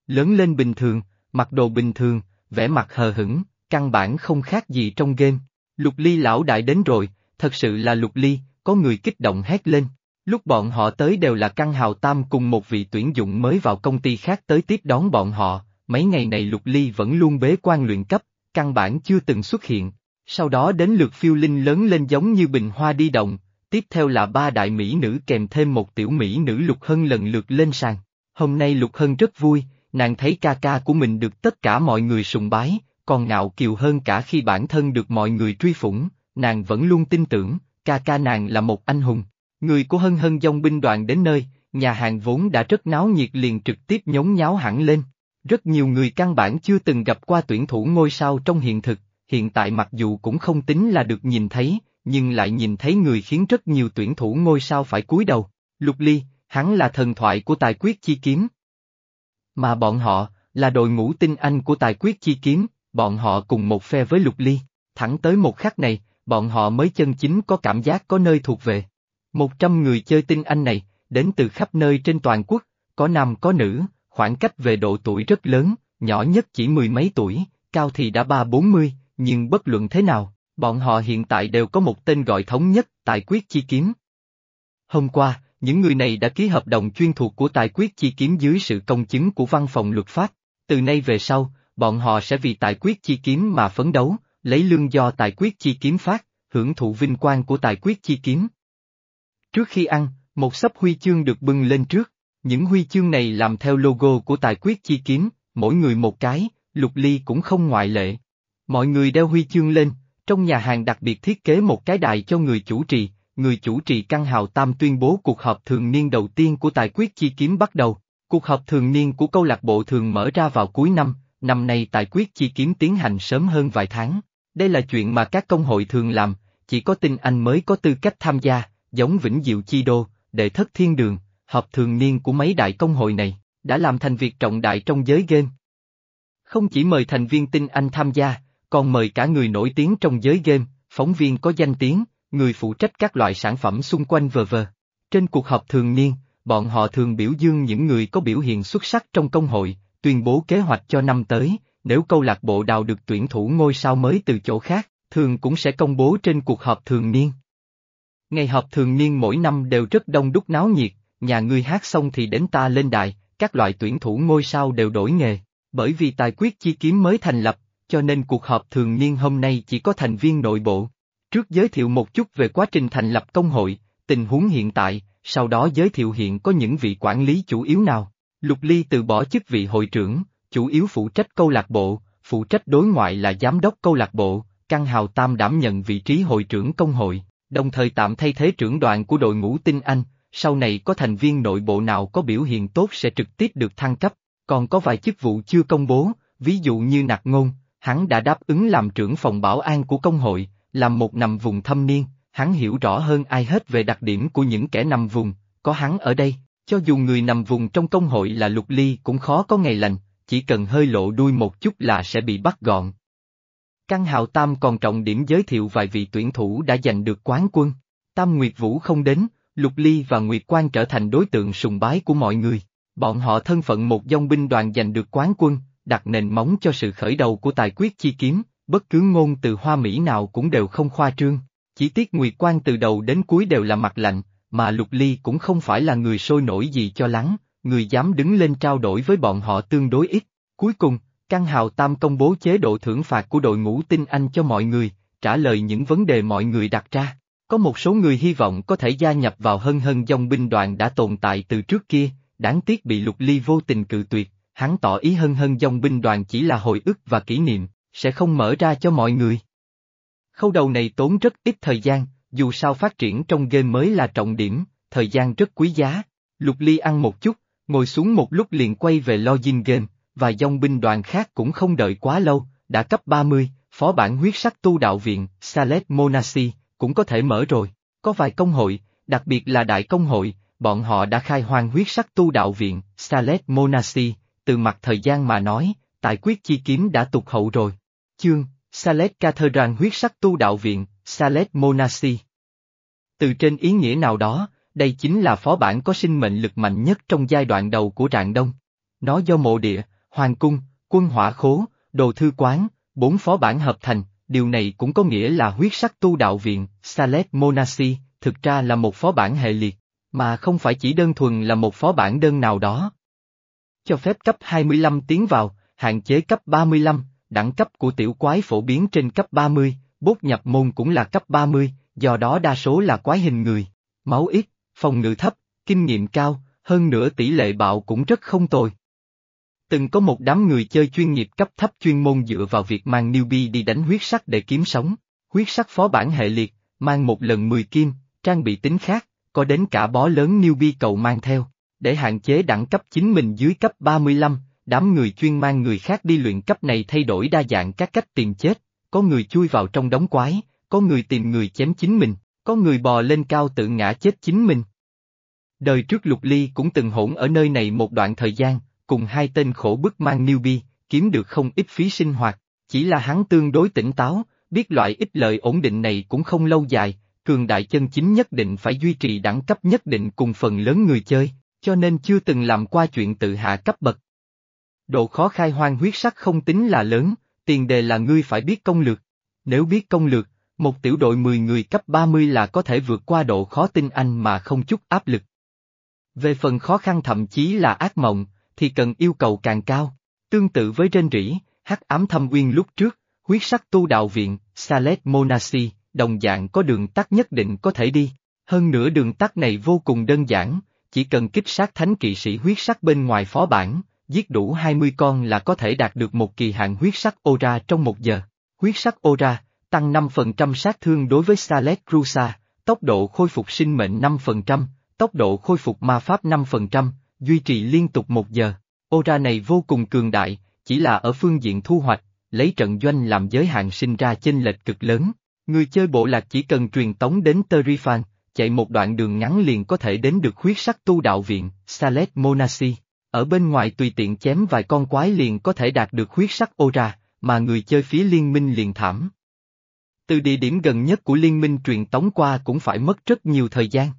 Lớn lên bình thường, mặc đồ bình thường, vẻ mặt hờ hững, căn bản không khác gì trong game. Lục Ly lão đại đến rồi, thật sự là Lục Ly, có người kích động hét lên. Lúc bọn họ tới đều là căn hào tam cùng một vị tuyển dụng mới vào công ty khác tới tiếp đón bọn họ, mấy ngày này Lục Ly vẫn luôn bế quan luyện cấp, căn bản chưa từng xuất hiện. Sau đó đến lượt phiêu linh lớn lên giống như bình hoa đi động, tiếp theo là ba đại mỹ nữ kèm thêm một tiểu mỹ nữ Lục Hân lần lượt lên sàn. Hôm nay Lục Hân rất vui, nàng thấy ca ca của mình được tất cả mọi người sùng bái, còn ngạo kiều hơn cả khi bản thân được mọi người truy phủng, nàng vẫn luôn tin tưởng, ca ca nàng là một anh hùng. Người của Hân Hân dòng binh đoàn đến nơi, nhà hàng vốn đã rất náo nhiệt liền trực tiếp nhốn nháo hẳn lên. Rất nhiều người căn bản chưa từng gặp qua tuyển thủ ngôi sao trong hiện thực, hiện tại mặc dù cũng không tính là được nhìn thấy, nhưng lại nhìn thấy người khiến rất nhiều tuyển thủ ngôi sao phải cúi đầu. Lục Ly, hắn là thần thoại của tài quyết chi kiếm. Mà bọn họ, là đội ngũ tinh anh của tài quyết chi kiếm, bọn họ cùng một phe với Lục Ly, thẳng tới một khắc này, bọn họ mới chân chính có cảm giác có nơi thuộc về. Một trăm người chơi tinh anh này, đến từ khắp nơi trên toàn quốc, có nam có nữ, khoảng cách về độ tuổi rất lớn, nhỏ nhất chỉ mười mấy tuổi, cao thì đã ba bốn mươi, nhưng bất luận thế nào, bọn họ hiện tại đều có một tên gọi thống nhất, Tài Quyết Chi Kiếm. Hôm qua, những người này đã ký hợp đồng chuyên thuộc của Tài Quyết Chi Kiếm dưới sự công chứng của văn phòng luật pháp. Từ nay về sau, bọn họ sẽ vì Tài Quyết Chi Kiếm mà phấn đấu, lấy lương do Tài Quyết Chi Kiếm phát, hưởng thụ vinh quang của Tài Quyết Chi Kiếm. Trước khi ăn, một sấp huy chương được bưng lên trước, những huy chương này làm theo logo của Tài Quyết Chi Kiếm, mỗi người một cái, Lục Ly cũng không ngoại lệ. Mọi người đeo huy chương lên, trong nhà hàng đặc biệt thiết kế một cái đài cho người chủ trì, người chủ trì căn hào tam tuyên bố cuộc họp thường niên đầu tiên của tài quyết chi kiếm bắt đầu. Cuộc họp thường niên của câu lạc bộ thường mở ra vào cuối năm, năm nay tài quyết chi kiếm tiến hành sớm hơn vài tháng. Đây là chuyện mà các công hội thường làm, chỉ có tinh anh mới có tư cách tham gia, giống Vĩnh Diệu Chi Đô, Đệ Thất Thiên Đường, họp thường niên của mấy đại công hội này. đã làm thành việc trọng đại trong giới game. Không chỉ mời thành viên tinh anh tham gia, còn mời cả người nổi tiếng trong giới game, phóng viên có danh tiếng, người phụ trách các loại sản phẩm xung quanh vờ vờ. Trên cuộc họp thường niên, bọn họ thường biểu dương những người có biểu hiện xuất sắc trong công hội, tuyên bố kế hoạch cho năm tới, nếu câu lạc bộ đào được tuyển thủ ngôi sao mới từ chỗ khác, thường cũng sẽ công bố trên cuộc họp thường niên. Ngày họp thường niên mỗi năm đều rất đông đúc náo nhiệt, nhà ngươi hát xong thì đến ta lên đài, các loại tuyển thủ ngôi sao đều đổi nghề, bởi vì tài quyết chi kiếm mới thành lập, cho nên cuộc họp thường niên hôm nay chỉ có thành viên nội bộ. Trước giới thiệu một chút về quá trình thành lập công hội, tình huống hiện tại, sau đó giới thiệu hiện có những vị quản lý chủ yếu nào. Lục Ly từ bỏ chức vị hội trưởng, chủ yếu phụ trách câu lạc bộ, phụ trách đối ngoại là giám đốc câu lạc bộ, Căn Hào Tam đảm nhận vị trí hội trưởng công hội, đồng thời tạm thay thế trưởng đoàn của đội ngũ tinh Anh, sau này có thành viên nội bộ nào có biểu hiện tốt sẽ trực tiếp được thăng cấp, còn có vài chức vụ chưa công bố, ví dụ như nạc ngôn, hắn đã đáp ứng làm trưởng phòng bảo an của công hội, làm một nằm vùng thâm niên, hắn hiểu rõ hơn ai hết về đặc điểm của những kẻ nằm vùng, có hắn ở đây, cho dù người nằm vùng trong công hội là lục ly cũng khó có ngày lành, chỉ cần hơi lộ đuôi một chút là sẽ bị bắt gọn. Căn hào Tam còn trọng điểm giới thiệu vài vị tuyển thủ đã giành được quán quân. Tam Nguyệt Vũ không đến, Lục Ly và Nguyệt Quang trở thành đối tượng sùng bái của mọi người. Bọn họ thân phận một dòng binh đoàn giành được quán quân, đặt nền móng cho sự khởi đầu của tài quyết chi kiếm, bất cứ ngôn từ hoa mỹ nào cũng đều không khoa trương. Chỉ tiếc Nguyệt Quang từ đầu đến cuối đều là mặt lạnh, mà Lục Ly cũng không phải là người sôi nổi gì cho lắng, người dám đứng lên trao đổi với bọn họ tương đối ít. Cuối cùng, Căn Hào Tam công bố chế độ thưởng phạt của đội ngũ tinh Anh cho mọi người, trả lời những vấn đề mọi người đặt ra. Có một số người hy vọng có thể gia nhập vào hân hân dòng binh đoàn đã tồn tại từ trước kia, đáng tiếc bị Lục Ly vô tình cự tuyệt, hắn tỏ ý hân hân dòng binh đoàn chỉ là hồi ức và kỷ niệm, sẽ không mở ra cho mọi người. Khâu đầu này tốn rất ít thời gian, dù sao phát triển trong game mới là trọng điểm, thời gian rất quý giá. Lục Ly ăn một chút, ngồi xuống một lúc liền quay về login game, và dòng binh đoàn khác cũng không đợi quá lâu, đã cấp 30, phó bản huyết sắc tu đạo viện, Salet Monasi, cũng có thể mở rồi. Có vài công hội, đặc biệt là đại công hội, bọn họ đã khai hoang huyết sắc tu đạo viện, Salet Monasi, từ mặt thời gian mà nói, tại quyết chi kiếm đã tục hậu rồi. Chương, Salet Cathedral huyết sắc tu đạo viện, Salet Monasi. Từ trên ý nghĩa nào đó, đây chính là phó bản có sinh mệnh lực mạnh nhất trong giai đoạn đầu của Trạng Đông. Nó do mộ địa, hoàng cung, quân hỏa khố, đồ thư quán, bốn phó bản hợp thành, điều này cũng có nghĩa là huyết sắc tu đạo viện, Salet Monasi, thực ra là một phó bản hệ liệt, mà không phải chỉ đơn thuần là một phó bản đơn nào đó. Cho phép cấp 25 tiến vào, hạn chế cấp 35, đẳng cấp của tiểu quái phổ biến trên cấp 30, bốt nhập môn cũng là cấp 30, do đó đa số là quái hình người, máu ít, phòng ngự thấp, kinh nghiệm cao, hơn nữa tỷ lệ bạo cũng rất không tồi. Từng có một đám người chơi chuyên nghiệp cấp thấp chuyên môn dựa vào việc mang newbie đi đánh huyết sắc để kiếm sống. Huyết sắc phó bản hệ liệt, mang một lần 10 kim, trang bị tính khác, có đến cả bó lớn newbie cầu mang theo. Để hạn chế đẳng cấp chính mình dưới cấp 35, đám người chuyên mang người khác đi luyện cấp này thay đổi đa dạng các cách tìm chết, có người chui vào trong đống quái, có người tìm người chém chính mình, có người bò lên cao tự ngã chết chính mình. Đời trước Lục Ly cũng từng hỗn ở nơi này một đoạn thời gian, cùng hai tên khổ bức mang newbie, kiếm được không ít phí sinh hoạt, chỉ là hắn tương đối tỉnh táo, biết loại ít lợi ổn định này cũng không lâu dài, cường đại chân chính nhất định phải duy trì đẳng cấp nhất định cùng phần lớn người chơi, cho nên chưa từng làm qua chuyện tự hạ cấp bậc. Độ khó khai hoang huyết sắc không tính là lớn, tiền đề là ngươi phải biết công lược. Nếu biết công lược, một tiểu đội 10 người cấp 30 là có thể vượt qua độ khó tinh anh mà không chút áp lực. Về phần khó khăn thậm chí là ác mộng, thì cần yêu cầu càng cao. Tương tự với trên rỉ, hắc ám thâm uyên lúc trước, huyết sắc tu đạo viện, Salet Monasi, đồng dạng có đường tắt nhất định có thể đi. Hơn nữa đường tắt này vô cùng đơn giản, chỉ cần kích sát thánh kỵ sĩ huyết sắc bên ngoài phó bản, giết đủ 20 con là có thể đạt được một kỳ hạn huyết sắc Ora trong một giờ. Huyết sắc Ora, tăng 5% sát thương đối với Salet Crusa, tốc độ khôi phục sinh mệnh 5%, tốc độ khôi phục ma pháp 5%, duy trì liên tục một giờ. Ô ra này vô cùng cường đại, chỉ là ở phương diện thu hoạch, lấy trận doanh làm giới hạn sinh ra chênh lệch cực lớn. Người chơi bộ lạc chỉ cần truyền tống đến Terifan, chạy một đoạn đường ngắn liền có thể đến được huyết sắc tu đạo viện, Salet Monasi. Ở bên ngoài tùy tiện chém vài con quái liền có thể đạt được huyết sắc ô ra, mà người chơi phía liên minh liền thảm. Từ địa điểm gần nhất của liên minh truyền tống qua cũng phải mất rất nhiều thời gian.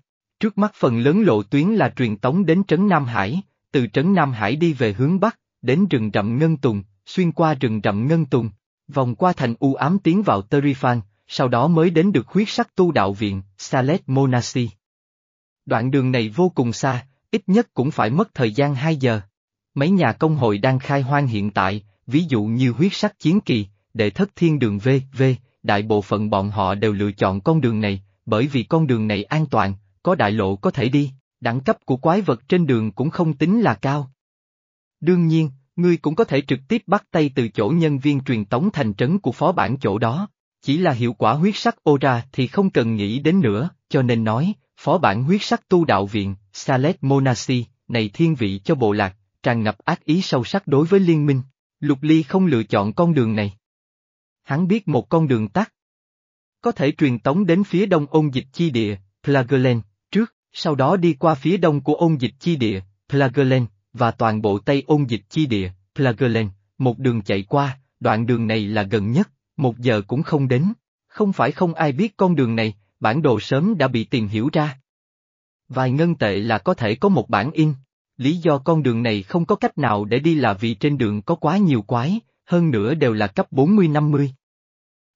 Trước mắt phần lớn lộ tuyến là truyền tống đến Trấn Nam Hải, từ Trấn Nam Hải đi về hướng Bắc, đến rừng rậm Ngân Tùng, xuyên qua rừng rậm Ngân Tùng, vòng qua thành u ám tiến vào Terifan, sau đó mới đến được huyết sắc tu đạo viện, Salet Monasi. Đoạn đường này vô cùng xa, ít nhất cũng phải mất thời gian 2 giờ. Mấy nhà công hội đang khai hoang hiện tại, ví dụ như huyết sắc chiến kỳ, đệ thất thiên đường V, V, đại bộ phận bọn họ đều lựa chọn con đường này, bởi vì con đường này an toàn, có đại lộ có thể đi, đẳng cấp của quái vật trên đường cũng không tính là cao. Đương nhiên, ngươi cũng có thể trực tiếp bắt tay từ chỗ nhân viên truyền tống thành trấn của phó bản chỗ đó, chỉ là hiệu quả huyết sắc ô ra thì không cần nghĩ đến nữa, cho nên nói, phó bản huyết sắc tu đạo viện, Salet Monasi, này thiên vị cho bộ lạc, tràn ngập ác ý sâu sắc đối với liên minh. Lục Ly không lựa chọn con đường này. Hắn biết một con đường tắt. Có thể truyền tống đến phía đông ôn dịch chi địa, Plagerland, trước, sau đó đi qua phía đông của ôn dịch chi địa, Plagerland, và toàn bộ tây ôn dịch chi địa, Plagerland, một đường chạy qua, đoạn đường này là gần nhất, một giờ cũng không đến. Không phải không ai biết con đường này, bản đồ sớm đã bị tìm hiểu ra. Vài ngân tệ là có thể có một bản in. Lý do con đường này không có cách nào để đi là vì trên đường có quá nhiều quái, hơn nữa đều là cấp 40-50.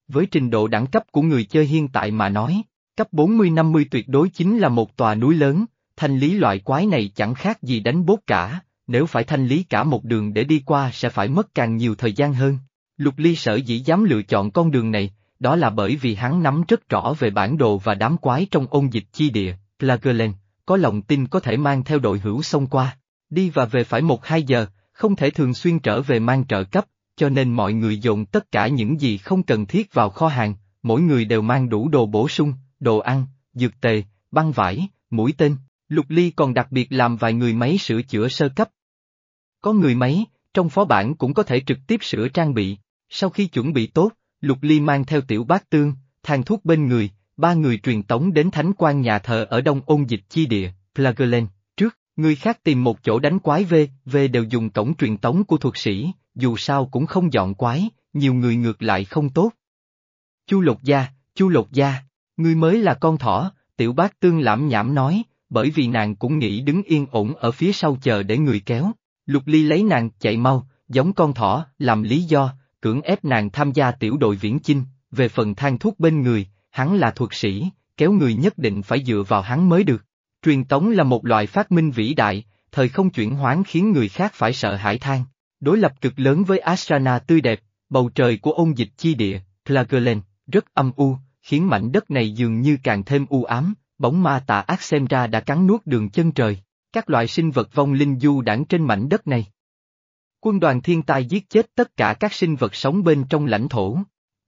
Với trình độ đẳng cấp của người chơi hiện tại mà nói, cấp 40-50 tuyệt đối chính là một tòa núi lớn, thanh lý loại quái này chẳng khác gì đánh bốt cả, nếu phải thanh lý cả một đường để đi qua sẽ phải mất càng nhiều thời gian hơn. Lục Ly sở dĩ dám lựa chọn con đường này, đó là bởi vì hắn nắm rất rõ về bản đồ và đám quái trong ôn dịch chi địa, Plagerland, có lòng tin có thể mang theo đội hữu xông qua, đi và về phải một hai giờ, không thể thường xuyên trở về mang trợ cấp, cho nên mọi người dồn tất cả những gì không cần thiết vào kho hàng, mỗi người đều mang đủ đồ bổ sung, đồ ăn, dược tề, băng vải, mũi tên, Lục Ly còn đặc biệt làm vài người máy sửa chữa sơ cấp. Có người máy, trong phó bản cũng có thể trực tiếp sửa trang bị, sau khi chuẩn bị tốt, Lục Ly mang theo tiểu bát tương, thang thuốc bên người, ba người truyền tống đến thánh quan nhà thờ ở đông ôn dịch chi địa, Plagerland, trước, người khác tìm một chỗ đánh quái về, về đều dùng cổng truyền tống của thuật sĩ, dù sao cũng không dọn quái, nhiều người ngược lại không tốt. Chu lục gia, chu lục gia, ngươi mới là con thỏ, tiểu bác tương lãm nhảm nói, bởi vì nàng cũng nghĩ đứng yên ổn ở phía sau chờ để người kéo. Lục ly lấy nàng chạy mau, giống con thỏ, làm lý do, cưỡng ép nàng tham gia tiểu đội viễn chinh, về phần than thuốc bên người, hắn là thuật sĩ, kéo người nhất định phải dựa vào hắn mới được. Truyền tống là một loại phát minh vĩ đại, thời không chuyển hoán khiến người khác phải sợ hãi than. Đối lập cực lớn với Ashrana tươi đẹp, bầu trời của ôn dịch chi địa, Plagerland, rất âm u, khiến mảnh đất này dường như càng thêm u ám, bóng ma tà ác xem ra đã cắn nuốt đường chân trời. Các loại sinh vật vong linh du đảng trên mảnh đất này. Quân đoàn thiên tai giết chết tất cả các sinh vật sống bên trong lãnh thổ.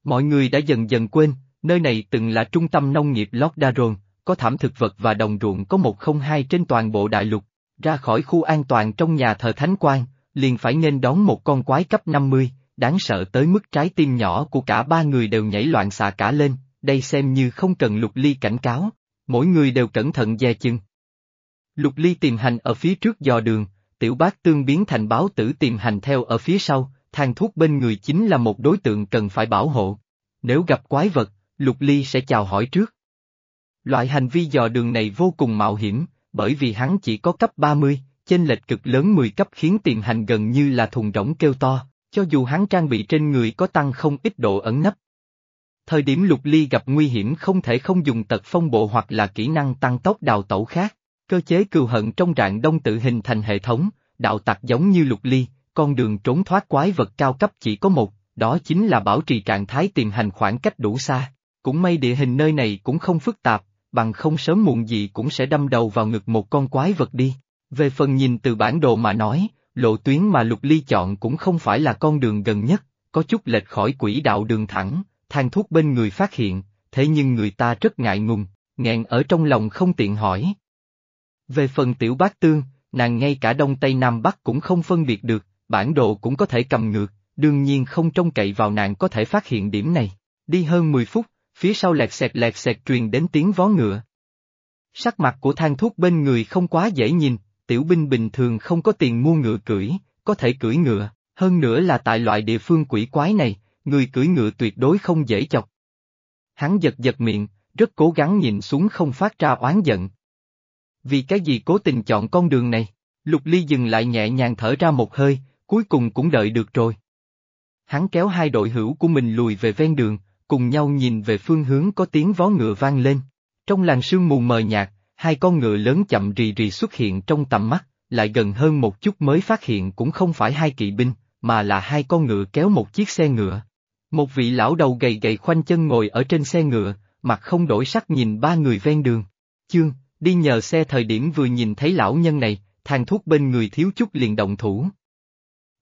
Mọi người đã dần dần quên, nơi này từng là trung tâm nông nghiệp Logdaron, có thảm thực vật và đồng ruộng có một không hai trên toàn bộ đại lục. Ra khỏi khu an toàn trong nhà thờ Thánh Quan, liền phải nên đón một con quái cấp 50, đáng sợ tới mức trái tim nhỏ của cả ba người đều nhảy loạn xạ cả lên, đây xem như không cần lục ly cảnh cáo, mỗi người đều cẩn thận dè chừng. Lục ly tìm hành ở phía trước dò đường, tiểu bác tương biến thành báo tử tìm hành theo ở phía sau, thang thuốc bên người chính là một đối tượng cần phải bảo hộ. Nếu gặp quái vật, Lục Ly sẽ chào hỏi trước. Loại hành vi dò đường này vô cùng mạo hiểm, bởi vì hắn chỉ có cấp 30, chênh lệch cực lớn 10 cấp khiến tìm hành gần như là thùng rỗng kêu to, cho dù hắn trang bị trên người có tăng không ít độ ẩn nấp. Thời điểm Lục Ly gặp nguy hiểm không thể không dùng tật phong bộ hoặc là kỹ năng tăng tốc đào tẩu khác. Cơ chế cừu hận trong rạng đông tự hình thành hệ thống, đạo tặc giống như lục ly, con đường trốn thoát quái vật cao cấp chỉ có một, đó chính là bảo trì trạng thái tìm hành khoảng cách đủ xa. Cũng may địa hình nơi này cũng không phức tạp, bằng không sớm muộn gì cũng sẽ đâm đầu vào ngực một con quái vật đi. Về phần nhìn từ bản đồ mà nói, lộ tuyến mà lục ly chọn cũng không phải là con đường gần nhất, có chút lệch khỏi quỹ đạo đường thẳng, than thuốc bên người phát hiện, thế nhưng người ta rất ngại ngùng, nghẹn ở trong lòng không tiện hỏi, về phần tiểu bát tương, nàng ngay cả đông tây nam bắc cũng không phân biệt được, bản đồ cũng có thể cầm ngược, đương nhiên không trông cậy vào nàng có thể phát hiện điểm này. Đi hơn 10 phút, phía sau lẹt xẹt lẹt xẹt truyền đến tiếng vó ngựa. Sắc mặt của thang thuốc bên người không quá dễ nhìn, tiểu binh bình thường không có tiền mua ngựa cưỡi, có thể cưỡi ngựa, hơn nữa là tại loại địa phương quỷ quái này, người cưỡi ngựa tuyệt đối không dễ chọc. Hắn giật giật miệng, rất cố gắng nhìn xuống không phát ra oán giận. Vì cái gì cố tình chọn con đường này? Lục Ly dừng lại nhẹ nhàng thở ra một hơi, cuối cùng cũng đợi được rồi. Hắn kéo hai đội hữu của mình lùi về ven đường, cùng nhau nhìn về phương hướng có tiếng vó ngựa vang lên. Trong làn sương mù mờ nhạt, hai con ngựa lớn chậm rì rì xuất hiện trong tầm mắt, lại gần hơn một chút mới phát hiện cũng không phải hai kỵ binh, mà là hai con ngựa kéo một chiếc xe ngựa. Một vị lão đầu gầy gầy khoanh chân ngồi ở trên xe ngựa, mặt không đổi sắc nhìn ba người ven đường. Chương, đi nhờ xe thời điểm vừa nhìn thấy lão nhân này, thang thuốc bên người thiếu chút liền động thủ.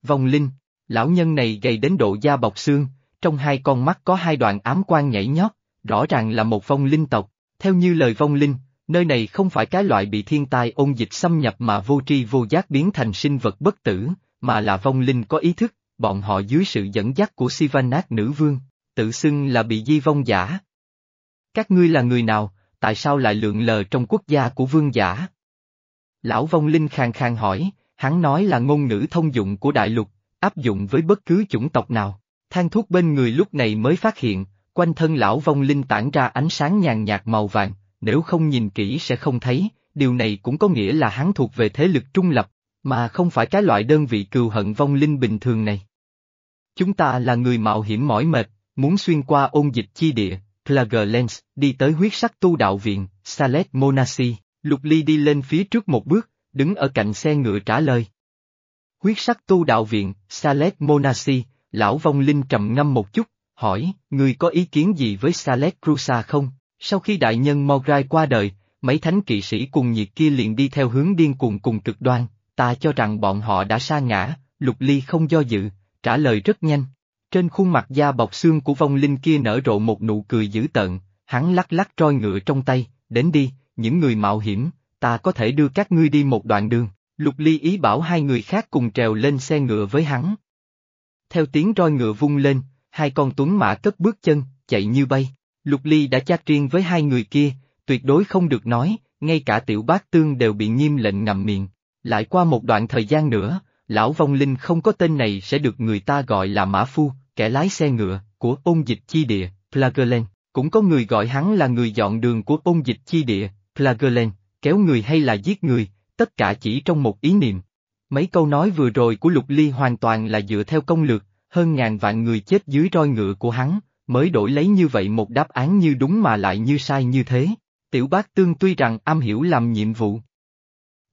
Vòng linh, lão nhân này gầy đến độ da bọc xương, trong hai con mắt có hai đoạn ám quan nhảy nhót, rõ ràng là một vong linh tộc, theo như lời vong linh, nơi này không phải cái loại bị thiên tai ôn dịch xâm nhập mà vô tri vô giác biến thành sinh vật bất tử, mà là vong linh có ý thức, bọn họ dưới sự dẫn dắt của Sivanak nữ vương, tự xưng là bị di vong giả. Các ngươi là người nào, tại sao lại lượn lờ trong quốc gia của vương giả? Lão vong linh khang khang hỏi, hắn nói là ngôn ngữ thông dụng của đại lục, áp dụng với bất cứ chủng tộc nào. Thang thuốc bên người lúc này mới phát hiện, quanh thân lão vong linh tản ra ánh sáng nhàn nhạt màu vàng, nếu không nhìn kỹ sẽ không thấy, điều này cũng có nghĩa là hắn thuộc về thế lực trung lập, mà không phải cái loại đơn vị cừu hận vong linh bình thường này. Chúng ta là người mạo hiểm mỏi mệt, muốn xuyên qua ôn dịch chi địa, Plague Lens, đi tới huyết sắc tu đạo viện, Salet Monasi, Lục Ly đi lên phía trước một bước, đứng ở cạnh xe ngựa trả lời. Huyết sắc tu đạo viện, Salet Monasi, lão vong linh trầm ngâm một chút, hỏi, người có ý kiến gì với Salet Crusa không? Sau khi đại nhân Mograi qua đời, mấy thánh kỵ sĩ cùng nhiệt kia liền đi theo hướng điên cuồng cùng cực đoan, ta cho rằng bọn họ đã sa ngã, lục ly không do dự, trả lời rất nhanh. Trên khuôn mặt da bọc xương của vong linh kia nở rộ một nụ cười dữ tợn, hắn lắc lắc roi ngựa trong tay, đến đi, những người mạo hiểm, ta có thể đưa các ngươi đi một đoạn đường. Lục Ly ý bảo hai người khác cùng trèo lên xe ngựa với hắn. Theo tiếng roi ngựa vung lên, hai con tuấn mã cất bước chân, chạy như bay. Lục Ly đã chát riêng với hai người kia, tuyệt đối không được nói, ngay cả tiểu bác tương đều bị nghiêm lệnh ngậm miệng. Lại qua một đoạn thời gian nữa, lão vong linh không có tên này sẽ được người ta gọi là Mã Phu, kẻ lái xe ngựa, của ôn dịch chi địa, Plagerland. Cũng có người gọi hắn là người dọn đường của ôn dịch chi địa, Plagerland, kéo người hay là giết người, tất cả chỉ trong một ý niệm. Mấy câu nói vừa rồi của Lục Ly hoàn toàn là dựa theo công lược, hơn ngàn vạn người chết dưới roi ngựa của hắn, mới đổi lấy như vậy một đáp án như đúng mà lại như sai như thế. Tiểu bác tương tuy rằng am hiểu làm nhiệm vụ.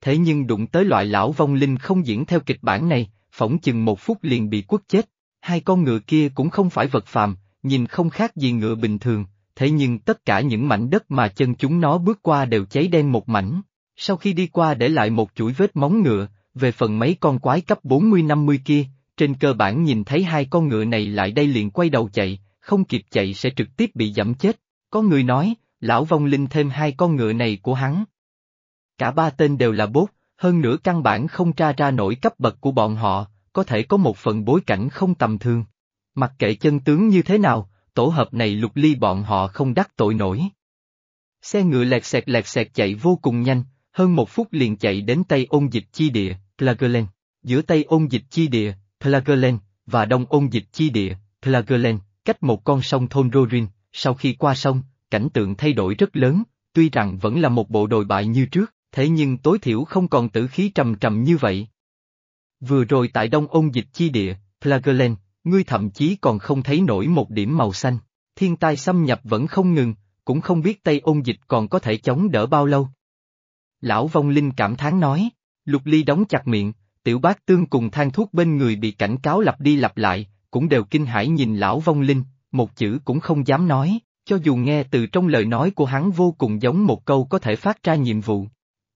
Thế nhưng đụng tới loại lão vong linh không diễn theo kịch bản này, phỏng chừng một phút liền bị quất chết. Hai con ngựa kia cũng không phải vật phàm, nhìn không khác gì ngựa bình thường, thế nhưng tất cả những mảnh đất mà chân chúng nó bước qua đều cháy đen một mảnh. Sau khi đi qua để lại một chuỗi vết móng ngựa, về phần mấy con quái cấp 40-50 kia, trên cơ bản nhìn thấy hai con ngựa này lại đây liền quay đầu chạy, không kịp chạy sẽ trực tiếp bị giẫm chết. Có người nói, lão vong linh thêm hai con ngựa này của hắn. Cả ba tên đều là bốt, hơn nữa căn bản không tra ra nổi cấp bậc của bọn họ, có thể có một phần bối cảnh không tầm thường. Mặc kệ chân tướng như thế nào, tổ hợp này lục ly bọn họ không đắc tội nổi. Xe ngựa lẹt xẹt lẹt xẹt chạy vô cùng nhanh, hơn một phút liền chạy đến Tây ôn dịch chi địa, Plagerlen. Giữa Tây ôn dịch chi địa, Plagerlen, và Đông ôn dịch chi địa, Plagerlen, cách một con sông thôn Rorin, sau khi qua sông, cảnh tượng thay đổi rất lớn, tuy rằng vẫn là một bộ đồi bại như trước, thế nhưng tối thiểu không còn tử khí trầm trầm như vậy. Vừa rồi tại Đông ôn dịch chi địa, Plagerlen, ngươi thậm chí còn không thấy nổi một điểm màu xanh, thiên tai xâm nhập vẫn không ngừng, cũng không biết Tây ôn dịch còn có thể chống đỡ bao lâu. Lão vong linh cảm thán nói, lục ly đóng chặt miệng, tiểu bác tương cùng than thuốc bên người bị cảnh cáo lặp đi lặp lại, cũng đều kinh hãi nhìn lão vong linh, một chữ cũng không dám nói, cho dù nghe từ trong lời nói của hắn vô cùng giống một câu có thể phát ra nhiệm vụ.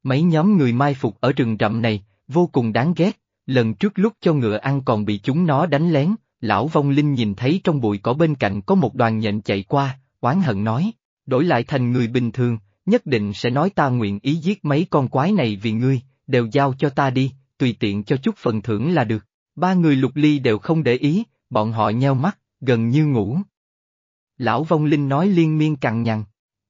Mấy nhóm người mai phục ở rừng rậm này, vô cùng đáng ghét, lần trước lúc cho ngựa ăn còn bị chúng nó đánh lén, lão vong linh nhìn thấy trong bụi cỏ bên cạnh có một đoàn nhện chạy qua, oán hận nói, đổi lại thành người bình thường, nhất định sẽ nói ta nguyện ý giết mấy con quái này vì ngươi, đều giao cho ta đi, tùy tiện cho chút phần thưởng là được. Ba người lục ly đều không để ý, bọn họ nheo mắt, gần như ngủ. Lão vong linh nói liên miên cằn nhằn,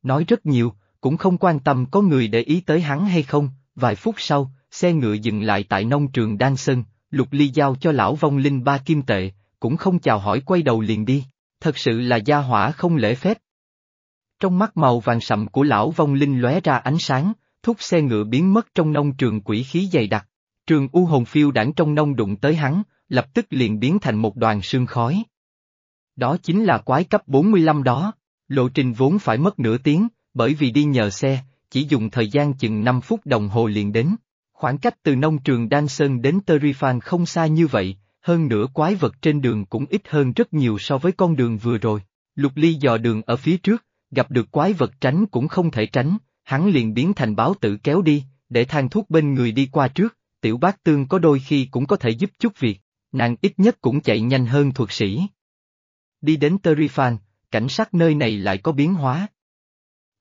nói rất nhiều, cũng không quan tâm có người để ý tới hắn hay không, vài phút sau, xe ngựa dừng lại tại nông trường Đan Sơn, Lục Ly giao cho lão vong linh ba kim tệ, cũng không chào hỏi quay đầu liền đi, thật sự là gia hỏa không lễ phép. Trong mắt màu vàng sậm của lão vong linh lóe ra ánh sáng, thúc xe ngựa biến mất trong nông trường quỷ khí dày đặc. Trường U hồn phiêu đảng trong nông đụng tới hắn, lập tức liền biến thành một đoàn sương khói. Đó chính là quái cấp 45 đó, lộ trình vốn phải mất nửa tiếng, bởi vì đi nhờ xe, chỉ dùng thời gian chừng 5 phút đồng hồ liền đến. Khoảng cách từ nông trường Đan Sơn đến Terifan không xa như vậy, hơn nữa quái vật trên đường cũng ít hơn rất nhiều so với con đường vừa rồi. Lục Ly dò đường ở phía trước, gặp được quái vật tránh cũng không thể tránh, hắn liền biến thành báo tử kéo đi, để thang thuốc bên người đi qua trước, tiểu bác tương có đôi khi cũng có thể giúp chút việc, nàng ít nhất cũng chạy nhanh hơn thuật sĩ. Đi đến Terifan, cảnh sát nơi này lại có biến hóa.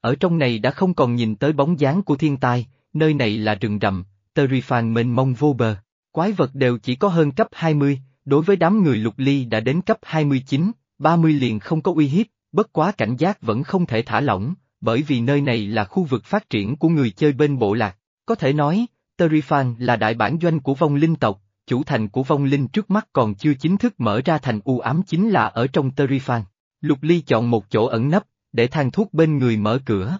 Ở trong này đã không còn nhìn tới bóng dáng của thiên tai, nơi này là rừng rậm, Terrifan mênh mông vô bờ, quái vật đều chỉ có hơn cấp 20, đối với đám người lục ly đã đến cấp 29, 30 liền không có uy hiếp, bất quá cảnh giác vẫn không thể thả lỏng, bởi vì nơi này là khu vực phát triển của người chơi bên bộ lạc. Có thể nói, Terrifan là đại bản doanh của vong linh tộc, chủ thành của vong linh trước mắt còn chưa chính thức mở ra thành u ám chính là ở trong Terrifan. Lục Ly chọn một chỗ ẩn nấp, để thang thuốc bên người mở cửa.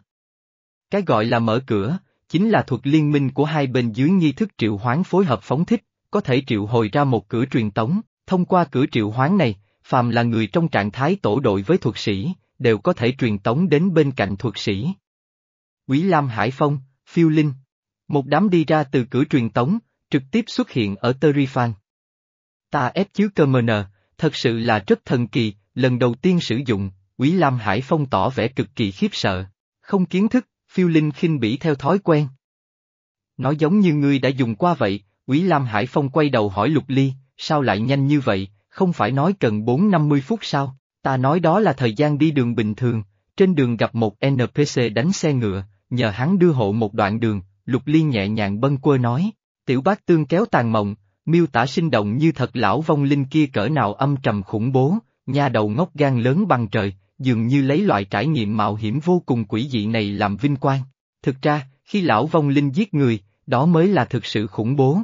Cái gọi là mở cửa, chính là thuật liên minh của hai bên dưới nghi thức triệu hoán phối hợp phóng thích, có thể triệu hồi ra một cửa truyền tống, thông qua cửa triệu hoán này, phàm là người trong trạng thái tổ đội với thuật sĩ, đều có thể truyền tống đến bên cạnh thuật sĩ. Quý Lam Hải Phong, Phiêu Linh. Một đám đi ra từ cửa truyền tống, trực tiếp xuất hiện ở Terifan. Ta ép chứ cơ mờ nờ, thật sự là rất thần kỳ, lần đầu tiên sử dụng, Quý Lam Hải Phong tỏ vẻ cực kỳ khiếp sợ. Không kiến thức, phiêu linh khinh bỉ theo thói quen. Nói giống như ngươi đã dùng qua vậy, Quý Lam Hải Phong quay đầu hỏi Lục Ly, sao lại nhanh như vậy, không phải nói cần 4-50 phút sao, ta nói đó là thời gian đi đường bình thường, trên đường gặp một NPC đánh xe ngựa, nhờ hắn đưa hộ một đoạn đường, Lục Ly nhẹ nhàng bâng quơ nói, tiểu bác tương kéo tàn mộng, miêu tả sinh động như thật lão vong linh kia cỡ nào âm trầm khủng bố, nha đầu ngốc gan lớn bằng trời, dường như lấy loại trải nghiệm mạo hiểm vô cùng quỷ dị này làm vinh quang. Thực ra, khi lão vong linh giết người, đó mới là thực sự khủng bố.